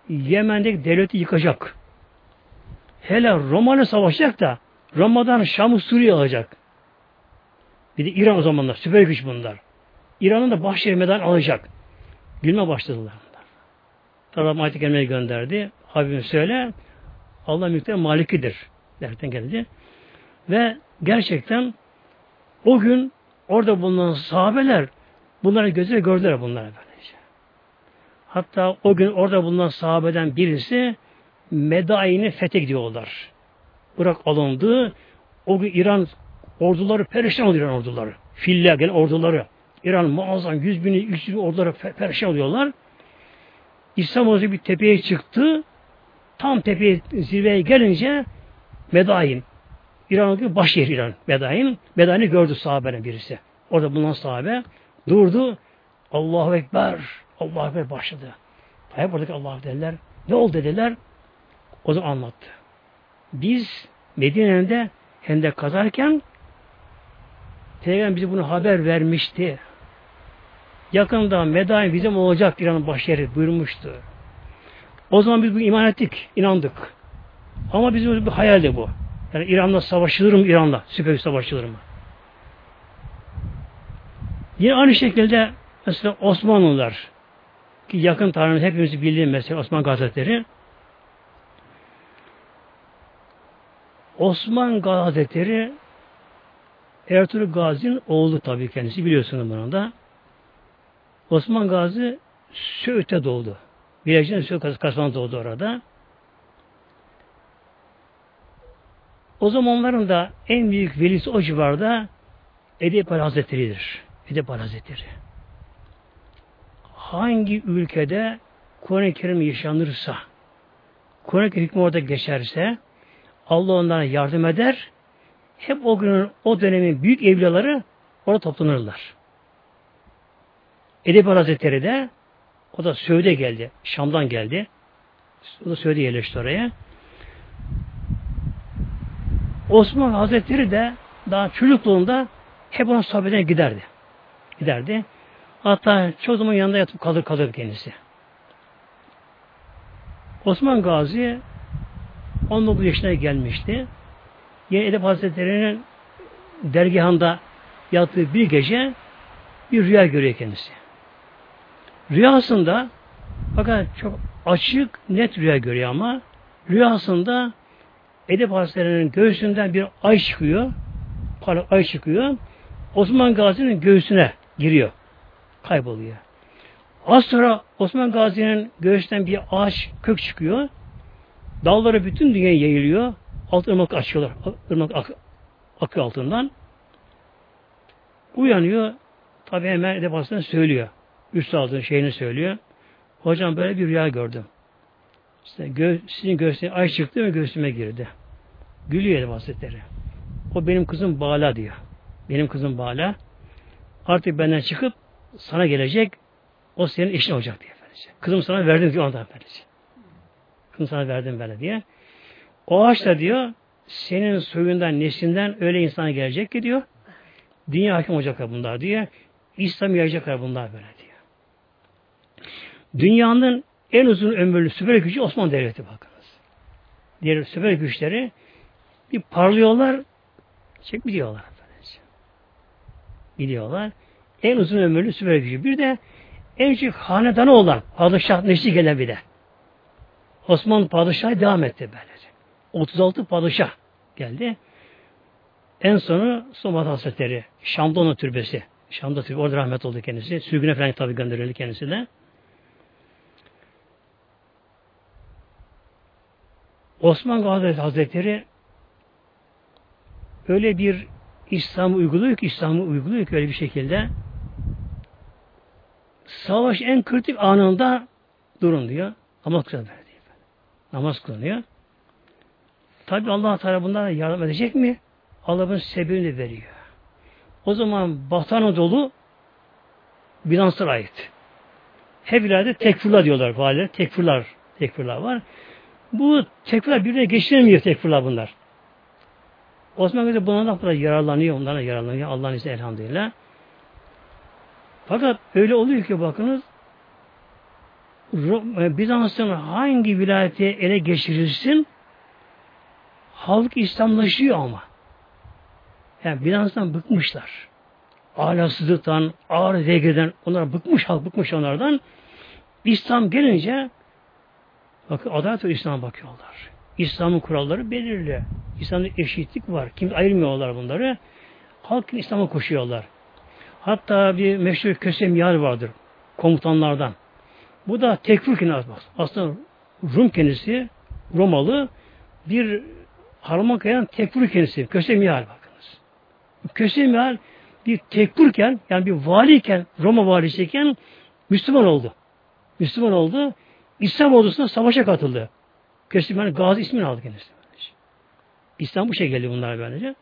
Speaker 1: Yemen'deki devleti yıkacak. Hele Roma'yla savaşacak da Roma'dan Şam'ı Suriye alacak. Bir de İran o zamanlar. Süper güç bunlar. İran'ın da Bahşehir Medan alacak. Gülme başladılar. Rabbim ayet-i gönderdi. Habibim söyle Allah mülkten malikidir. Derken geldi. Ve gerçekten o gün orada bulunan sahabeler bunları gözle gördüler bunları böylece. Hatta o gün orada bulunan sahabeden birisi Medain'i fethe gidiyorlar. Irak alındı. O gün İran orduları perişan oluyor İran orduları. Filler gelen orduları. İran muazzam yüz bini, yüz bin orduları perişan oluyorlar. İslam ordusu bir tepeye çıktı. Tam tepeye zirveye gelince Medain. İran'daki baş yer İran. Medain. Medain'i gördü sahabenin birisi. Orada bulunan sahabe durdu. Allahu Ekber. Allahu Ekber başladı. Tabi buradaki Allah dediler. Ne oldu dediler. O zaman anlattı. Biz Medine'de hendek kazarken Peygamber bize bunu haber vermişti. Yakında Medain bizim olacak İran'ın başyeri buyurmuştu. O zaman biz bu iman ettik, inandık. Ama bizim bir hayaldi bu. Yani İran'la savaşılır mı İran'la? Süper savaşılır mı? Yine aynı şekilde mesela Osmanlılar ki yakın tarihimiz hepimiz bildiğim mesela Osman Gazetleri Osman Gazetleri Ertuğrul Gazi'nin oğlu tabii kendisi biliyorsunuz bunu da. Osman Gazi Söğüt'te doğdu. Bilecik'in Söğüt kasabasında doğdu orada. O zamanların da en büyük velisi o civarda Edip Hazretleri'dir. Edip Hazretleri. Hangi ülkede Kur'an-ı Kerim yaşanırsa, Kur'an-ı Kerim hükmü orada geçerse, Allah onlara yardım eder, hep o günün, o dönemin büyük evliyaları orada toplanırlar. Edip Hazretleri de o da Söğüt'e geldi. Şam'dan geldi. O da Söğüt'e yerleşti oraya. Osman Hazretleri de daha çocukluğunda hep onun sohbetine giderdi. Giderdi. Hatta çoğu zaman yanında yatıp kalır kalır kendisi. Osman Gazi 19 yaşına gelmişti. Yine Edip Hazretleri'nin dergahında yattığı bir gece bir rüya görüyor kendisi. Rüyasında fakat çok açık, net rüya görüyor ama rüyasında Edip Hazretleri'nin göğsünden bir ay çıkıyor. Parlak ay çıkıyor. Osman Gazi'nin göğsüne giriyor. Kayboluyor. Az sonra Osman Gazi'nin göğsünden bir ağaç kök çıkıyor. Dalları bütün dünyaya yayılıyor. Alt ırmak açıyorlar. Irmak ak akıyor altından. Uyanıyor. Tabi hemen Hazretleri söylüyor. Üstadın şeyini söylüyor. Hocam böyle bir rüya gördüm. İşte gö sizin göğsüne ay çıktı ve göğsüme girdi. Gülüyor Hazretleri. O benim kızım Bala diyor. Benim kızım Bala. Artık benden çıkıp sana gelecek. O senin eşin olacak diye. Efendice. Kızım sana verdim diyor ondan efendice. Kızım sana verdim böyle diye. O ağaç da diyor senin soyundan, neslinden öyle insana gelecek ki diyor. Dünya hakim olacaklar bunlar diye. İslam yayacaklar bunlar böyle diyor. Dünyanın en uzun ömürlü süper gücü Osmanlı Devleti bakınız. Diğer süper güçleri bir parlıyorlar, çek gidiyorlar. Gidiyorlar. En uzun ömürlü süper gücü. Bir de en küçük hanedanı olan padişah neşli gelen bir de. Osmanlı padişahı devam etti böylece. 36 padişah geldi. En sonu Somat Hazretleri, Şam'da türbesi. Şam'da türbesi, orada rahmet oldu kendisi. Sürgüne falan tabi gönderildi kendisi de. Osman Gazi Hazretleri öyle bir İslam'ı uyguluyor ki, İslam'ı uyguluyor ki öyle bir şekilde savaş en kritik anında durun diyor. Namaz kılıyor. Namaz kılınıyor. Tabi Allah Teala bunlara yardım edecek mi? Allah'ın sebebini veriyor. O zaman Batı Anadolu Bizans'a ait. Hep ileride tekfurlar diyorlar valiler. Tekfurlar, tekfurlar var. Bu tekfurlar birbirine geçiremiyor tekfurlar bunlar. Osman Gazi bunlardan da yararlanıyor, onlardan yararlanıyor. Allah'ın izniyle elhamdülillah. Fakat öyle oluyor ki bakınız e, Bizans'ın hangi vilayeti ele geçirirsin halk İslamlaşıyor ama. Yani Bizans'tan bıkmışlar. Ahlaksızlıktan, ağır zegreden onlar bıkmış, halk bıkmış onlardan. İslam gelince bakın adalet ve İslam'a bakıyorlar. İslam'ın kuralları belirli. İslam'da eşitlik var. Kim ayırmıyorlar bunları. Halk İslam'a koşuyorlar. Hatta bir meşhur Kösem Yar vardır komutanlardan. Bu da tekfir bak. Aslında Rum kendisi Romalı bir harman kayan tekfir kendisi. Kösem Yar bakınız. Kösem Yar bir tekfirken yani bir valiyken Roma valisiyken Müslüman oldu. Müslüman oldu. İslam ordusuna savaşa katıldı. Kösem Yar Gazi ismini aldı kendisi. İslam bu şekilde bunlar böylece.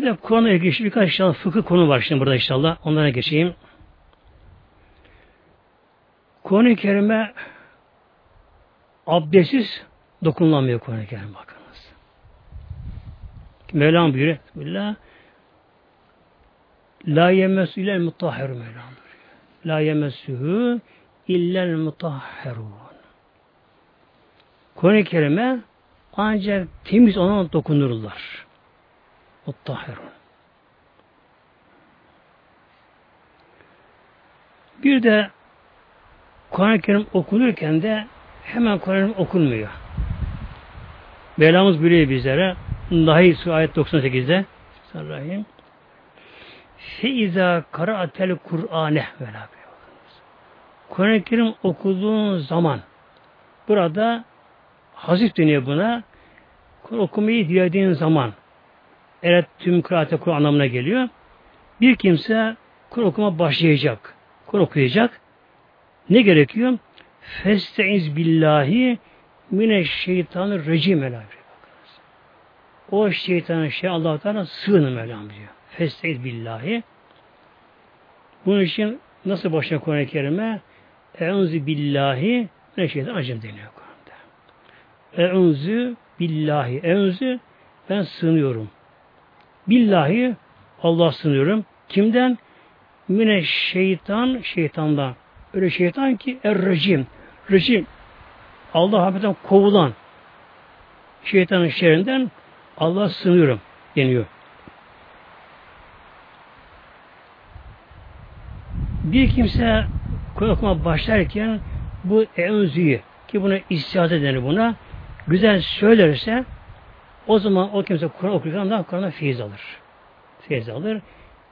Speaker 1: Bir de Kur'an'a ilgili birkaç inşallah fıkıh konu var şimdi burada inşallah. Onlara geçeyim. Kur'an-ı Kerim'e abdestsiz dokunulamıyor Kur'an-ı Kerim bakınız. Mevlam buyuruyor. Bismillah. La yemesü illel mutahheru Mevlam. La yemesühü illel mutahherun. Kur'an-ı Kerim'e ancak temiz olan dokunurlar. Muttahirun. Bir de Kur'an-ı Kerim okunurken de hemen Kur'an okunmuyor. Mevlamız buyuruyor bizlere. Nahl ayet 98'de Bismillahirrahmanirrahim. Feiza kara'atel Kur'ane Kur'an-ı Kerim okuduğun zaman burada hazif deniyor buna. Okumayı dilediğin zaman Evet tüm kıraate Kur'an anlamına geliyor. Bir kimse Kur'an okuma başlayacak. Kur'an okuyacak. Ne gerekiyor? Festeiz billahi mineşşeytanı rejim elâ. O şeytanın şey Allah Teala sığının Mevlam diyor. Festeiz billahi. Bunun için nasıl başına Kur'an-ı Kerim'e? Eûzü billahi mineşşeytan acım deniyor Kur'an'da. Eûzü billahi. Eûzü ben sığınıyorum. Billahi Allah sınıyorum. Kimden? Mine şeytan, şeytandan. Öyle şeytan ki er rejim. Rejim. Allah hafiften kovulan şeytanın şerrinden Allah sınıyorum deniyor. Bir kimse Kur'an başlarken bu enzüyü ki buna istihade denir buna güzel söylerse o zaman o kimse Kur'an okurken daha Kur'an'da feyiz alır. Feyiz alır.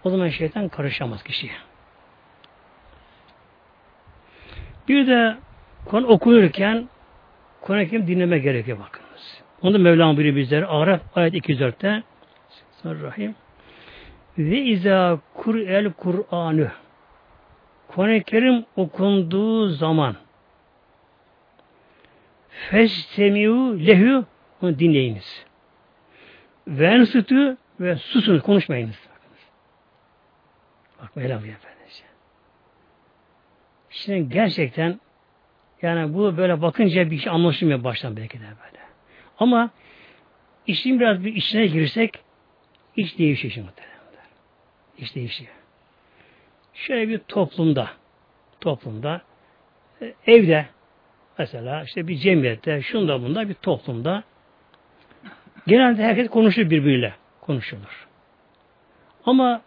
Speaker 1: O zaman şeytan karışamaz kişiye. Bir de Kur'an okunurken Kur'an-ı Kerim dinleme gerekiyor bakınız. Onu da Mevlam buyuruyor bizlere. Araf ayet 204'te Rahim. Ve izâ kur'el Kur'an'ı Kur'an-ı Kerim okunduğu zaman festemiu lehu onu dinleyiniz. Ve sütü ve susunuz, konuşmayınız. Bak Mevlam efendim. Şimdi gerçekten yani bu böyle bakınca bir şey anlaşılmıyor baştan belki de böyle. Ama işin biraz bir içine girsek iş değişiyor şimdi muhtemelen. İş değişiyor. Şöyle bir toplumda toplumda, e, evde, mesela işte bir cemiyette, şunda bunda bir toplumda genelde herkes konuşur birbiriyle konuşulur. Ama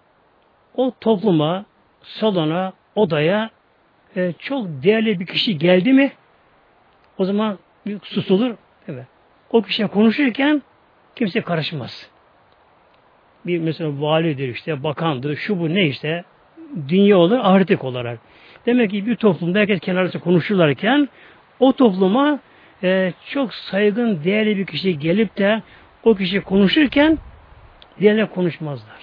Speaker 1: o topluma, salona, odaya e, çok değerli bir kişi geldi mi o zaman bir susulur. Mi? O kişiye konuşurken kimse karışmaz. Bir mesela validir işte, bakandır, şu bu ne işte, dünya olur, ahiretik olarak. Demek ki bir toplumda herkes kenarda konuşurlarken o topluma e, çok saygın, değerli bir kişi gelip de o kişi konuşurken diğerine konuşmazlar.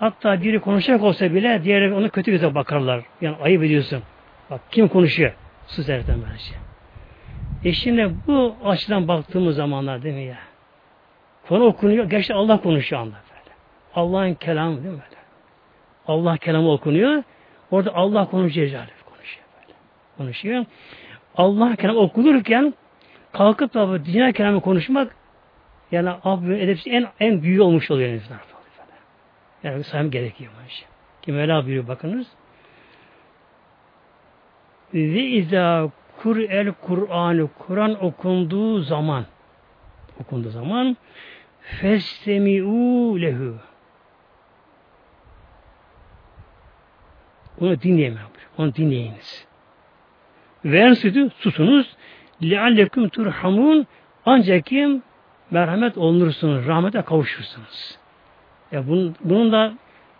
Speaker 1: Hatta biri konuşacak olsa bile diğerleri ona kötü göze bakarlar. Yani ayıp ediyorsun. Bak kim konuşuyor? Sus heriften bence. E şimdi bu açıdan baktığımız zamanlar değil mi ya? Konu okunuyor. Gerçi Allah konuşuyor anda böyle. Allah'ın kelamı değil mi böyle? Allah kelamı okunuyor. Orada Allah konuşuyor. Konuşuyor böyle. Konuşuyor. Allah kelamı okunurken kalkıp da bu dünya kelamı konuşmak yani abi edepsi en en büyüğü olmuş oluyor insan. Yani sayım gerekiyor. Ki Mevla buyuruyor bakınız. Ve izâ Kur'el Kur'an'ı Kur'an okunduğu zaman okunduğu zaman festemi'u lehu onu dinleyin. Onu dinleyiniz. Ve ensütü susunuz lealleküm turhamun ancak kim merhamet olunursunuz, rahmete kavuşursunuz. Ya bunun, bunun da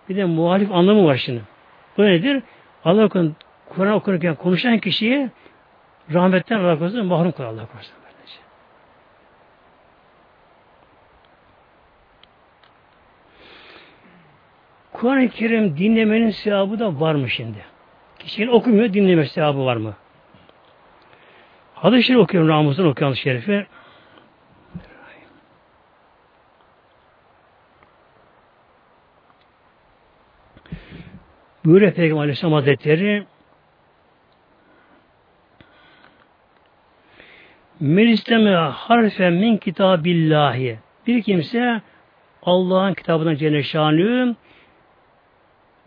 Speaker 1: bir de muhalif anlamı var şimdi. Bu nedir? Allah Kur'an okurken konuşan kişiye rahmetten Allah korusun mahrum kılır Allah korusun. Kur'an-ı Kerim dinlemenin sevabı da var mı şimdi? Kişinin okumuyor, dinleme sevabı var mı? Hadis-i Şerif okuyorum, Ramazan okuyan Şerifi. Buyuruyor Peygamber Aleyhisselam Hazretleri Men isteme harfen min kitabillahi. Bir kimse Allah'ın kitabından Celle Şanlı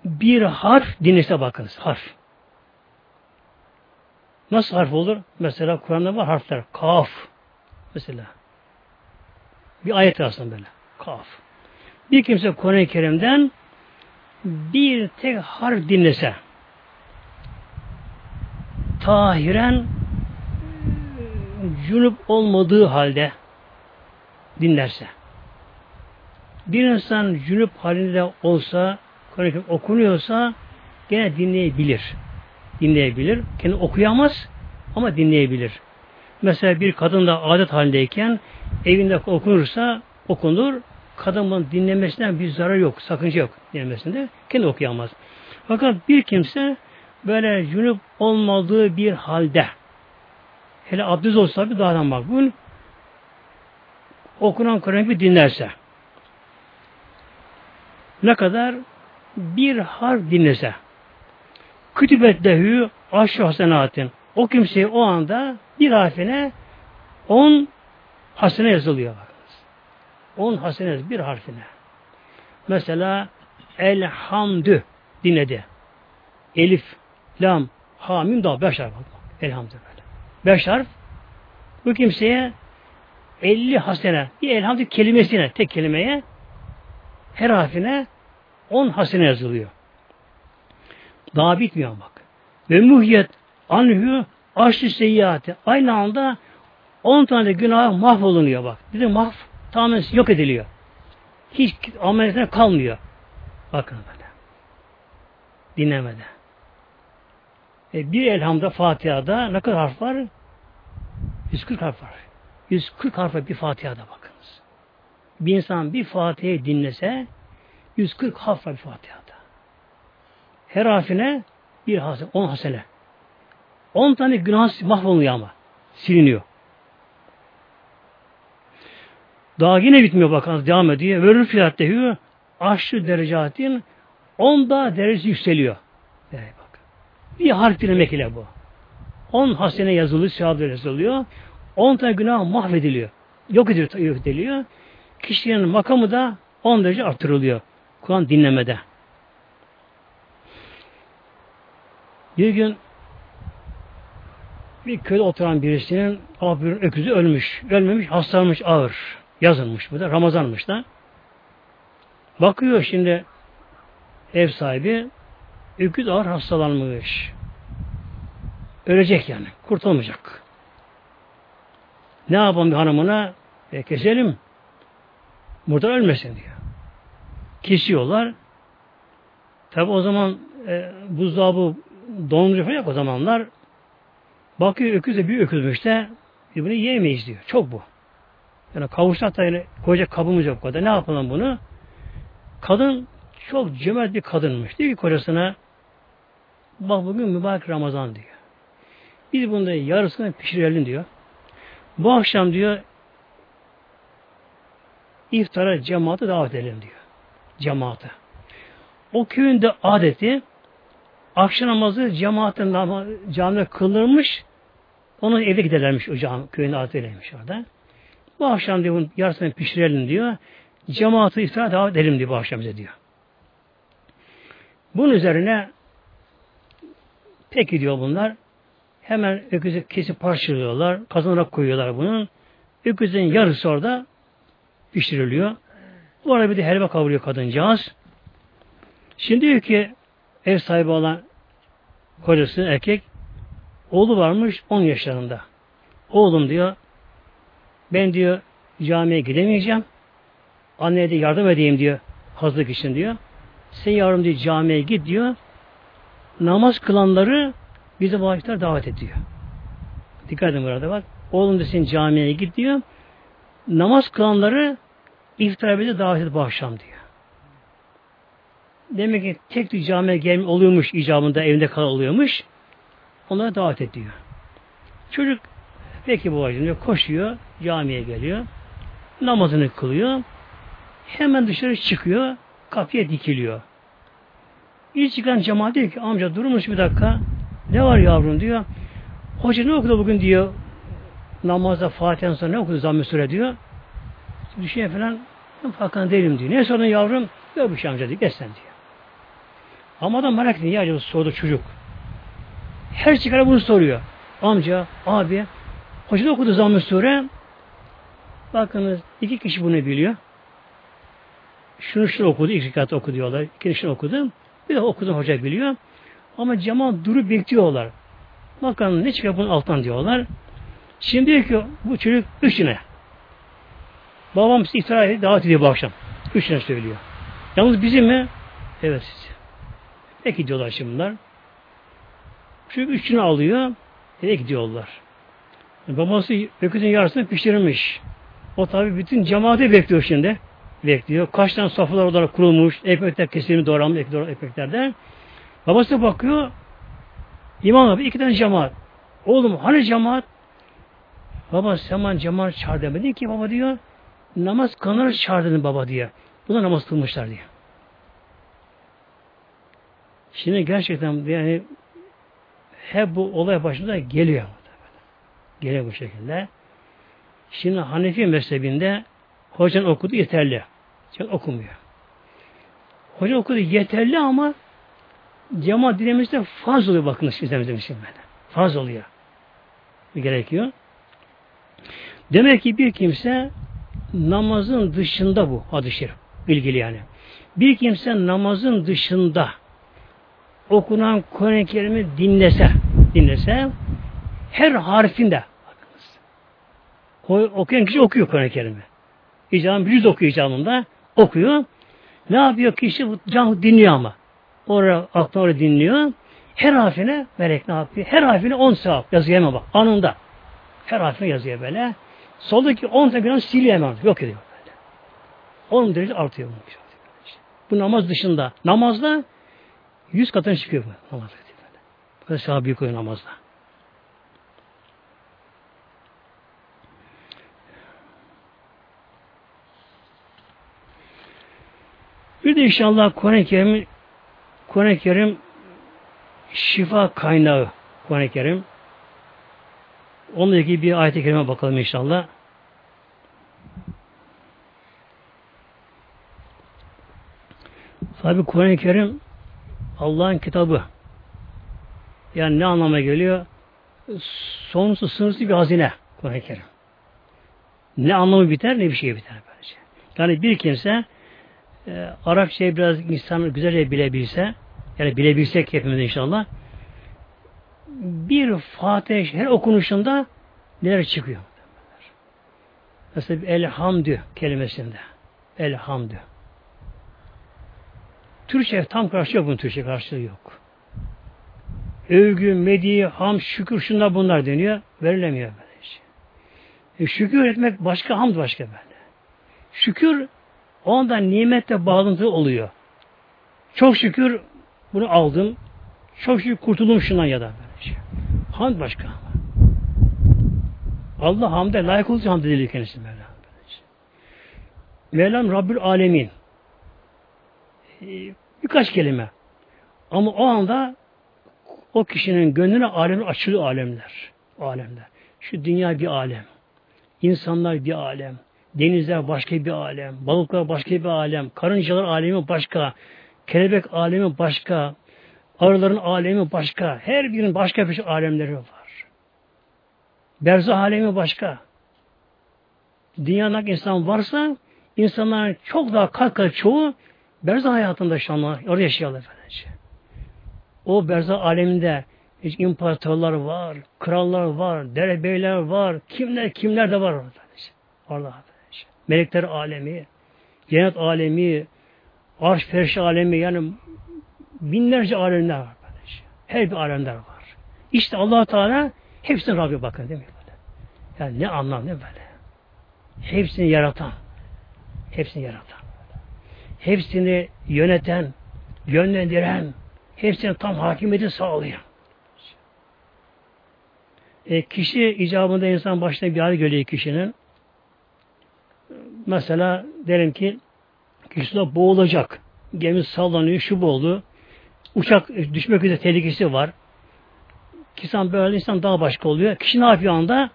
Speaker 1: bir harf dinlese bakınız. Harf. Nasıl harf olur? Mesela Kur'an'da var harfler. Kaf. Mesela. Bir ayet aslında böyle. Kaf. Bir kimse Kur'an-ı Kerim'den bir tek harf dinlese tahiren cunup olmadığı halde dinlerse bir insan cunup halinde olsa Kur'an-ı okunuyorsa gene dinleyebilir. Dinleyebilir. Kendi okuyamaz ama dinleyebilir. Mesela bir kadın da adet halindeyken evinde okunursa okunur. Kadın bunu dinlemesinden bir zarar yok, sakınca yok dinlemesinde. Kendi okuyamaz. Fakat bir kimse böyle cünüp olmadığı bir halde hele abdest olsa bir daha makbul okunan Kur'an'ı bir dinlerse ne kadar bir harf dinlese kütübet lehü aşru hasenatin o kimseye o anda bir harfine on hasene yazılıyor. On hasene bir harfine. Mesela elhamdü dinledi. Elif, lam, hamim da beş harf. Elhamdü böyle. Beş harf. Bu kimseye elli hasene, bir elhamdü kelimesine, tek kelimeye her harfine on hasene yazılıyor. Daha bitmiyor bak. Ve muhyet anhü aşrı seyyati. Aynı anda on tane günah mahvolunuyor bak. Bir de mahv tamamen yok ediliyor. Hiç ameliyatına kalmıyor. Bakın böyle. Dinlemede. E, bir elhamda Fatiha'da ne kadar harf var? 140 harf var. 140 harf bir Fatiha'da bakınız. Bir insan bir Fatiha'yı dinlese 140 harf var bir Fatiha'da. Her harfine bir hasene, 10 hasene. 10 tane günah mahvoluyor ama. Siliniyor. Daha yine bitmiyor bakınız devam ediyor. Ve rüfiyat dehiyor. Aşırı derecatin onda derecesi yükseliyor. Evet, bak. Bir harf dinlemek ile bu. 10 hasene yazılıyor, sevap yazılıyor. 10 tane günah mahvediliyor. Yok ediliyor, yok ediliyor. Kişinin makamı da 10 derece artırılıyor. Kur'an dinlemede. Bir gün bir köyde oturan birisinin bir öküzü ölmüş. Ölmemiş, hastalanmış ağır. Yazılmış bu da. Ramazanmış da. Bakıyor şimdi ev sahibi öküz ağır hastalanmış. Ölecek yani. Kurtulmayacak. Ne yapalım bir hanımına? E, keselim. Burada ölmesin diyor. Kesiyorlar. Tabi o zaman e, buzdolabı dondurucu falan yok o zamanlar. Bakıyor öküz de bir öküzmüş de bunu yiyemeyiz diyor. Çok bu. Yani kavuşta da yani koyacak kabımız yok kadar. Ne yapalım bunu? Kadın çok cömert bir kadınmış. Diyor ki kocasına bak bugün mübarek Ramazan diyor. Biz bunu da yarısını pişirelim diyor. Bu akşam diyor iftara cemaati davet edelim diyor. Cemaati. O köyün de adeti akşam namazı cemaatin camide kılınmış onun evde giderlermiş o cami, köyün adetiymiş orada. Bu akşam diyor yarısını pişirelim diyor. Cemaati iftara davet edelim diyor bu akşam bize diyor. Bunun üzerine peki diyor bunlar. Hemen öküzü kesip parçalıyorlar. Kazanarak koyuyorlar bunun. Öküzün yarısı orada pişiriliyor. Bu arada bir de helva kavuruyor kadıncağız. Şimdi diyor ki ev sahibi olan kocası erkek oğlu varmış 10 yaşlarında. Oğlum diyor ben diyor camiye gidemeyeceğim. Anneye de yardım edeyim diyor. Hazırlık için diyor. Sen yavrum diyor camiye git diyor. Namaz kılanları bize bu davet ediyor. Dikkat edin burada bak. Oğlum da sen camiye git diyor. Namaz kılanları iftara bize davet et bu akşam diyor. Demek ki tek bir camiye gelmiş oluyormuş icabında evinde kal oluyormuş. Onlara davet ediyor. Çocuk peki bu diyor, koşuyor, camiye geliyor. Namazını kılıyor. Hemen dışarı çıkıyor, kapıya dikiliyor. İlk çıkan cemaat diyor ki amca durmuş bir dakika. Ne var yavrum diyor. Hoca ne okudu bugün diyor. Namazda Fatiha'dan sonra ne okudu zamm süre diyor. Bir falan farkında değilim diyor. Ne sordun yavrum? Yok bir şey amca diyor. Geç sen diyor. Ama da merak ediyor. Ya acaba sordu çocuk. Her çıkara bunu soruyor. Amca, abi, hoca ne okudu zamm sure? Bakınız iki kişi bunu biliyor. Şunu şunu okudu, iki kat okudu diyorlar. İkinci şunu okudu. Bir de okudu hoca biliyor. Ama cemaat durup bekliyorlar. Bakalım ne çıkıyor bunun alttan diyorlar. Şimdi diyor ki bu çocuk üçüne. Babam iftira edip davet ediyor bu akşam. Üçüne söylüyor. Yalnız bizim mi? Evet siz. Peki diyorlar şimdi bunlar. Çocuk üçünü alıyor. Eve gidiyorlar. Babası öküzün yarısını pişirmiş. O tabi bütün cemaati bekliyor şimdi. Bekliyor. Kaç tane safhalar orada kurulmuş. Ekmekler kesilmiş doğranmış ekmeklerden. Babası bakıyor. İmam abi iki tane cemaat. Oğlum hani cemaat? Baba bana cemaat çağır demedin ki baba diyor. Namaz kılanları çağırdın baba diyor. Buna namaz kılmışlar diyor. Şimdi gerçekten yani hep bu olay başında geliyor. Geliyor bu şekilde. Şimdi Hanefi mezhebinde hocanın okudu yeterli. Çok okumuyor. Hoca okudu yeterli ama cemaat dinlemesi farz oluyor bakın şimdi demişim ben. Farz oluyor. Gerekiyor. Demek ki bir kimse namazın dışında bu hadis-i şerif. Bilgili yani. Bir kimse namazın dışında okunan Kur'an-ı Kerim'i dinlese, dinlese her harfinde bakınız. Okuyan kişi okuyor Kur'an-ı Kerim'i. İcabın bir yüz okuyor icabında. Okuyor. Ne yapıyor kişi? Can dinliyor ama. Orada aklına orada dinliyor. Her harfine melek ne yapıyor? Her harfine on sevap yazıyor hemen bak. Anında. Her harfine yazıyor böyle. Soldaki on tane günah siliyor hemen. Yok ediyor böyle. On derece artıyor bu. Bu namaz dışında. Namazda yüz katına çıkıyor bu. Namaz böyle. Böyle sevap büyük oluyor namazda. İnşallah Kur'an-ı Kerim Kur'an-ı Kerim şifa kaynağı Kur'an-ı Kerim. Onunla ilgili bir ayet-i kerime bakalım inşallah. Tabi Kur'an-ı Kerim Allah'ın kitabı. Yani ne anlama geliyor? sonsuz sınırsız bir hazine Kur'an-ı Kerim. Ne anlamı biter ne bir şey biter böylece. Yani bir kimse e, Arapçayı biraz insan güzelce bilebilse yani bilebilsek hepimiz inşallah bir Fatih her okunuşunda neler çıkıyor? Mesela elhamdü kelimesinde. Elhamdü. Türkçe tam karşılığı yok bunun Türkçe karşılığı yok. Övgü, mediye, ham, şükür şunlar bunlar deniyor. Verilemiyor böyle şey. E, şükür etmek başka, hamd başka böyle. Şükür o anda nimette bağlantı oluyor. Çok şükür bunu aldım. Çok şükür kurtuldum şundan ya da şey. Hamd başka. Allah hamde layık olduğu hamd edilir kendisi Mevlam. Mevlam Rabbül Alemin. Birkaç kelime. Ama o anda o kişinin gönlüne alem açılıyor alemler. Alemler. Şu dünya bir alem. İnsanlar bir alem. Denizler başka bir alem. Balıklar başka bir alem. Karıncalar alemi başka. Kelebek alemi başka. Arıların alemi başka. Her birinin başka bir alemleri var. Berzah alemi başka. Dünyada insan varsa insanların çok daha kat kat çoğu berzah hayatında yaşanlar. Orada yaşıyorlar efendice. O berzah aleminde hiç imparatorlar var, krallar var, derebeyler var, kimler kimler de var orada. Efendice. Melekler alemi, cennet alemi, arş ferş alemi yani binlerce alemler var. Efendice. Her bir alemler var. İşte allah Teala hepsine Rabbi bakın değil mi? Yani ne anlam ne böyle? Hepsini yaratan, hepsini yaratan, hepsini yöneten, yönlendiren, hepsine tam hakimiyeti sağlayan. E, kişi icabında insan başına bir hal geliyor kişinin. Mesela derim ki kişi boğulacak. Gemi sallanıyor, şu boğuldu. Uçak düşmek üzere tehlikesi var. Kişi böyle insan daha başka oluyor. Kişi ne yapıyor anda?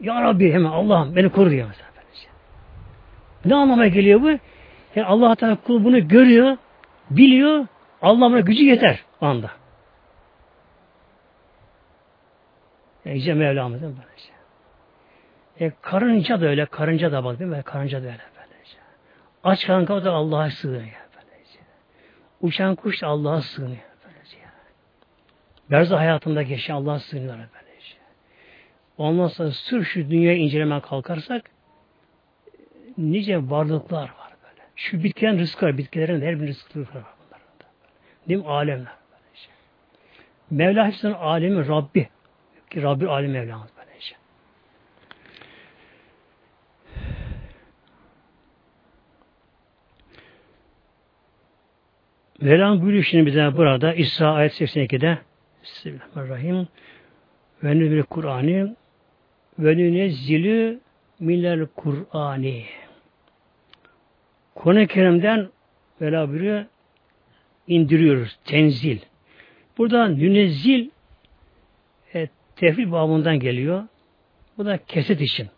Speaker 1: Ya Rabbi hemen Allah'ım beni koru diyor mesela. Ne anlama geliyor bu? Yani Allah Teala kul bunu görüyor, biliyor, Allah'ın gücü yeter o anda. Yani Yüce Mevlamız değil mi böylece? E, karınca da öyle, karınca da bak değil mi? Karınca da öyle böylece. Aç kanka da Allah'a sığınıyor böylece. Uçan kuş da Allah'a sığınıyor böylece. Berzah hayatında geçen Allah'a sığınıyor böylece. Ondan sonra sırf şu dünyayı incelemeye kalkarsak nice varlıklar var böyle. Şu bitkilerin rızkı var. Bitkilerin her bir rızkı var bunların da. Değil mi? Alemler. Böyle işte. Mevla hepsinin alemi Rabbi. Ki Rabbi alem Mevlamız böyle işte. Mevlam buyuruyor şimdi bize burada İsra ayet 82'de Bismillahirrahmanirrahim ve nübri Kur'an'ı ve nünezzilü minel Kur'ani Kur'an-ı Kerim'den Vela buyuruyor indiriyoruz. Tenzil. Burada nünezzil e, tefril babından geliyor. Bu da kesit için.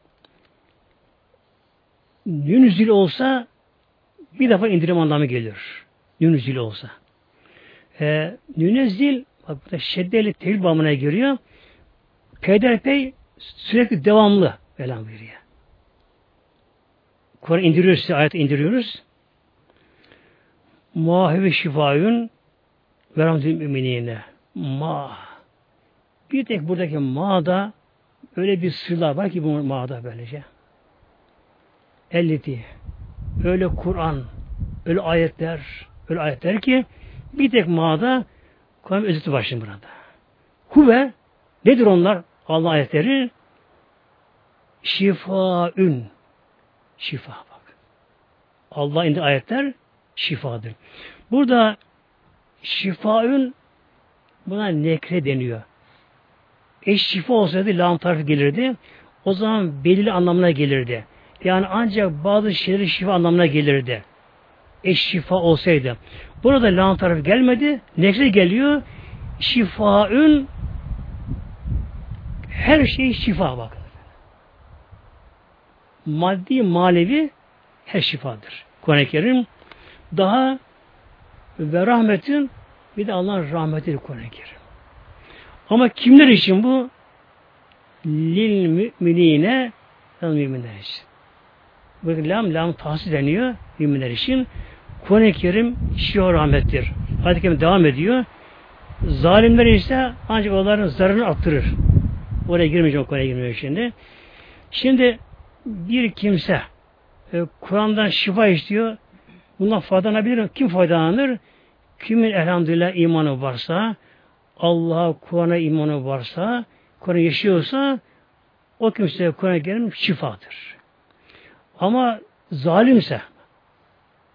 Speaker 1: Nünzil olsa bir defa indirim anlamı gelir. Nünzil olsa. E, nünezzil bak burada şeddeli tefril babına giriyor. Peyderpey sürekli devamlı Velan buyuruyor. Kur'an indiriyoruz size ayet indiriyoruz. Muhahibi şifayun ve rahmetil müminine. Ma. Bir tek buradaki ma'da öyle bir sırlar var ki bu ma'da böylece. Elleti. Öyle Kur'an, öyle ayetler, öyle ayetler ki bir tek ma'da Kur'an özeti başlıyor burada. Huve nedir onlar? Allah ayetleri şifaün Şifa bak. Allah indi ayetler şifadır. Burada şifaün buna nekre deniyor. Eş şifa olsaydı lam tarafı gelirdi. O zaman belirli anlamına gelirdi. Yani ancak bazı şeyleri şifa anlamına gelirdi. Eş şifa olsaydı. Burada lam tarafı gelmedi. Nekre geliyor. Şifaün her şey şifa bak maddi manevi her şifadır. Kur'an-ı Kerim daha ve rahmetin bir de Allah'ın rahmetidir Kur'an-ı Kerim. Ama kimler için bu? lil müminine müminler için. Bu lam lam tahsis deniyor müminler için. Kuran-ı Kerim şiar rahmettir. Hadis-i devam ediyor. Zalimler ise ancak onların zararını arttırır. Oraya girmeyeceğim, Kur'an'a girmiyor şimdi. Şimdi bir kimse e, Kur'an'dan şifa istiyor. Bundan faydalanabilir mi? Kim faydalanır? Kimin elhamdülillah imanı varsa, Allah'a, Kur'an'a imanı varsa, Kur'an yaşıyorsa, o kimseye Kur'an'a Kerim şifadır. Ama zalimse,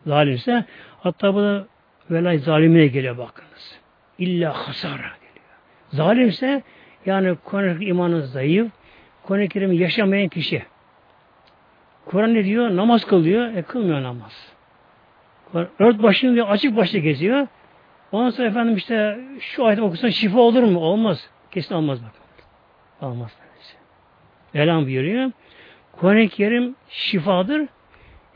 Speaker 1: zalimse, hatta bu da velay zalimine geliyor bakınız. İlla hasara geliyor. Zalimse, yani Kur'an-ı imanı zayıf, Kur'an-ı Kerim'i yaşamayan kişi. Kur'an ne diyor? Namaz kılıyor. E kılmıyor namaz. Ört başını diyor, açık başta geziyor. Ondan sonra efendim işte şu ayet okusan şifa olur mu? Olmaz. Kesin olmaz bakın. Olmaz. Elam buyuruyor. Kur'an-ı Kerim şifadır.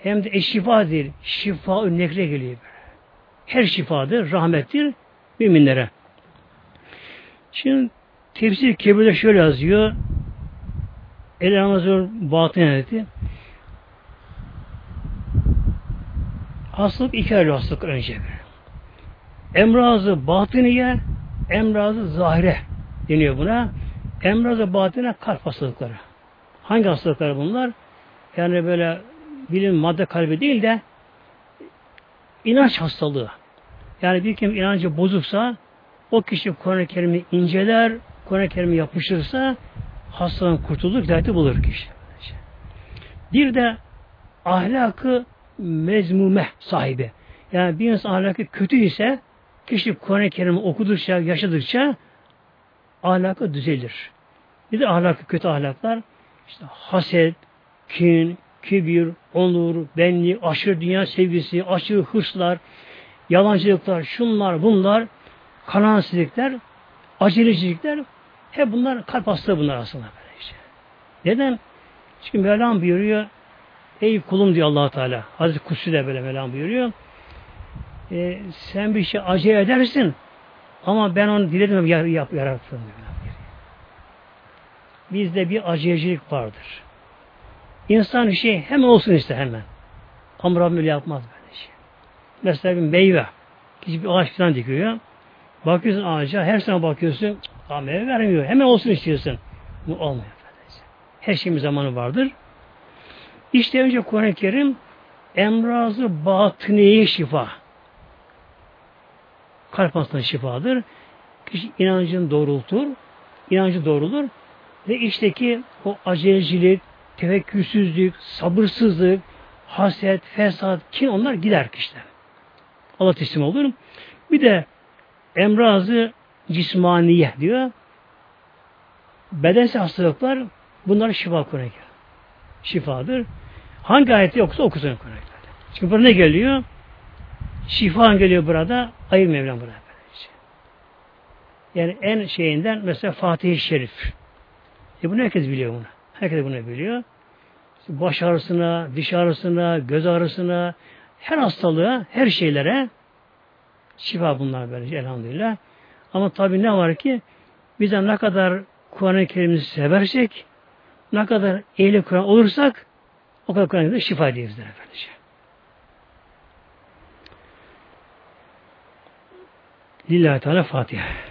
Speaker 1: Hem de eşşifa değil. Şifa nekre geliyor böyle. Her şifadır, rahmettir müminlere. Şimdi tefsir kebirde şöyle yazıyor. El Ramazan batın etti. Hastalık iki ayrı hastalık önce. Emrazı batıniye, emrazı zahire deniyor buna. Emrazı batine kalp hastalıkları. Hangi hastalıklar bunlar? Yani böyle bilim madde kalbi değil de inanç hastalığı. Yani bir kim inancı bozuksa o kişi Kur'an-ı Kerim'i inceler, Kur'an-ı Kerim'i yapıştırırsa hastalığın kurtulur, hidayeti bulur kişi. Bir de ahlakı mezmume sahibi. Yani bir insan ahlakı kötü ise kişi Kur'an-ı Kerim'i okudukça, yaşadıkça ahlakı düzelir. Bir de ahlakı kötü ahlaklar işte haset, kin, kibir, onur, benlik, aşırı dünya sevgisi, aşırı hırslar, yalancılıklar, şunlar, bunlar, kanansizlikler, acelecilikler hep bunlar kalp hastalığı bunlar aslında. Böyle işte. Neden? Çünkü Mevlam buyuruyor Ey kulum diyor allah Teala. Hazreti Kutsi de böyle Mevlam buyuruyor. E, sen bir şey acele edersin ama ben onu diledim yap, yarattım. Bizde bir acelecilik vardır. İnsan bir şey hemen olsun ister hemen. Ama Rabbim öyle yapmaz böyle şey. Mesela bir meyve. Kişi bir ağaç falan dikiyor. Bakıyorsun ağaca, her sene bakıyorsun, ama meyve vermiyor. Hemen olsun istiyorsun. Bu olmuyor. Her şeyin bir zamanı vardır. İşte önce Kur'an-ı Kerim emrazı batıneye şifa. Kalp hastalığına şifadır. Kişi inancını doğrultur. inancı doğrulur. Ve işteki o acelecilik, tevekkülsüzlük, sabırsızlık, haset, fesat, kin onlar gider kişiler. Allah teslim olur. Bir de emrazı cismaniye diyor. Bedensel hastalıklar bunlar şifa Kur'an Şifadır. Hangi ayette yoksa okusun Kur'an Çünkü burada ne geliyor? Şifa geliyor burada. Ayır Mevlam burada. Yani en şeyinden mesela Fatih-i Şerif. E bunu herkes biliyor bunu. Herkes bunu biliyor. Baş ağrısına, diş ağrısına, göz ağrısına, her hastalığa, her şeylere şifa bunlar böyle elhamdülillah. Ama tabi ne var ki bize ne kadar Kur'an-ı Kerim'i seversek, ne kadar ehli Kur'an olursak o kadar Kur'an-ı şifa ederiz efendice. Lillahi Teala Fatiha.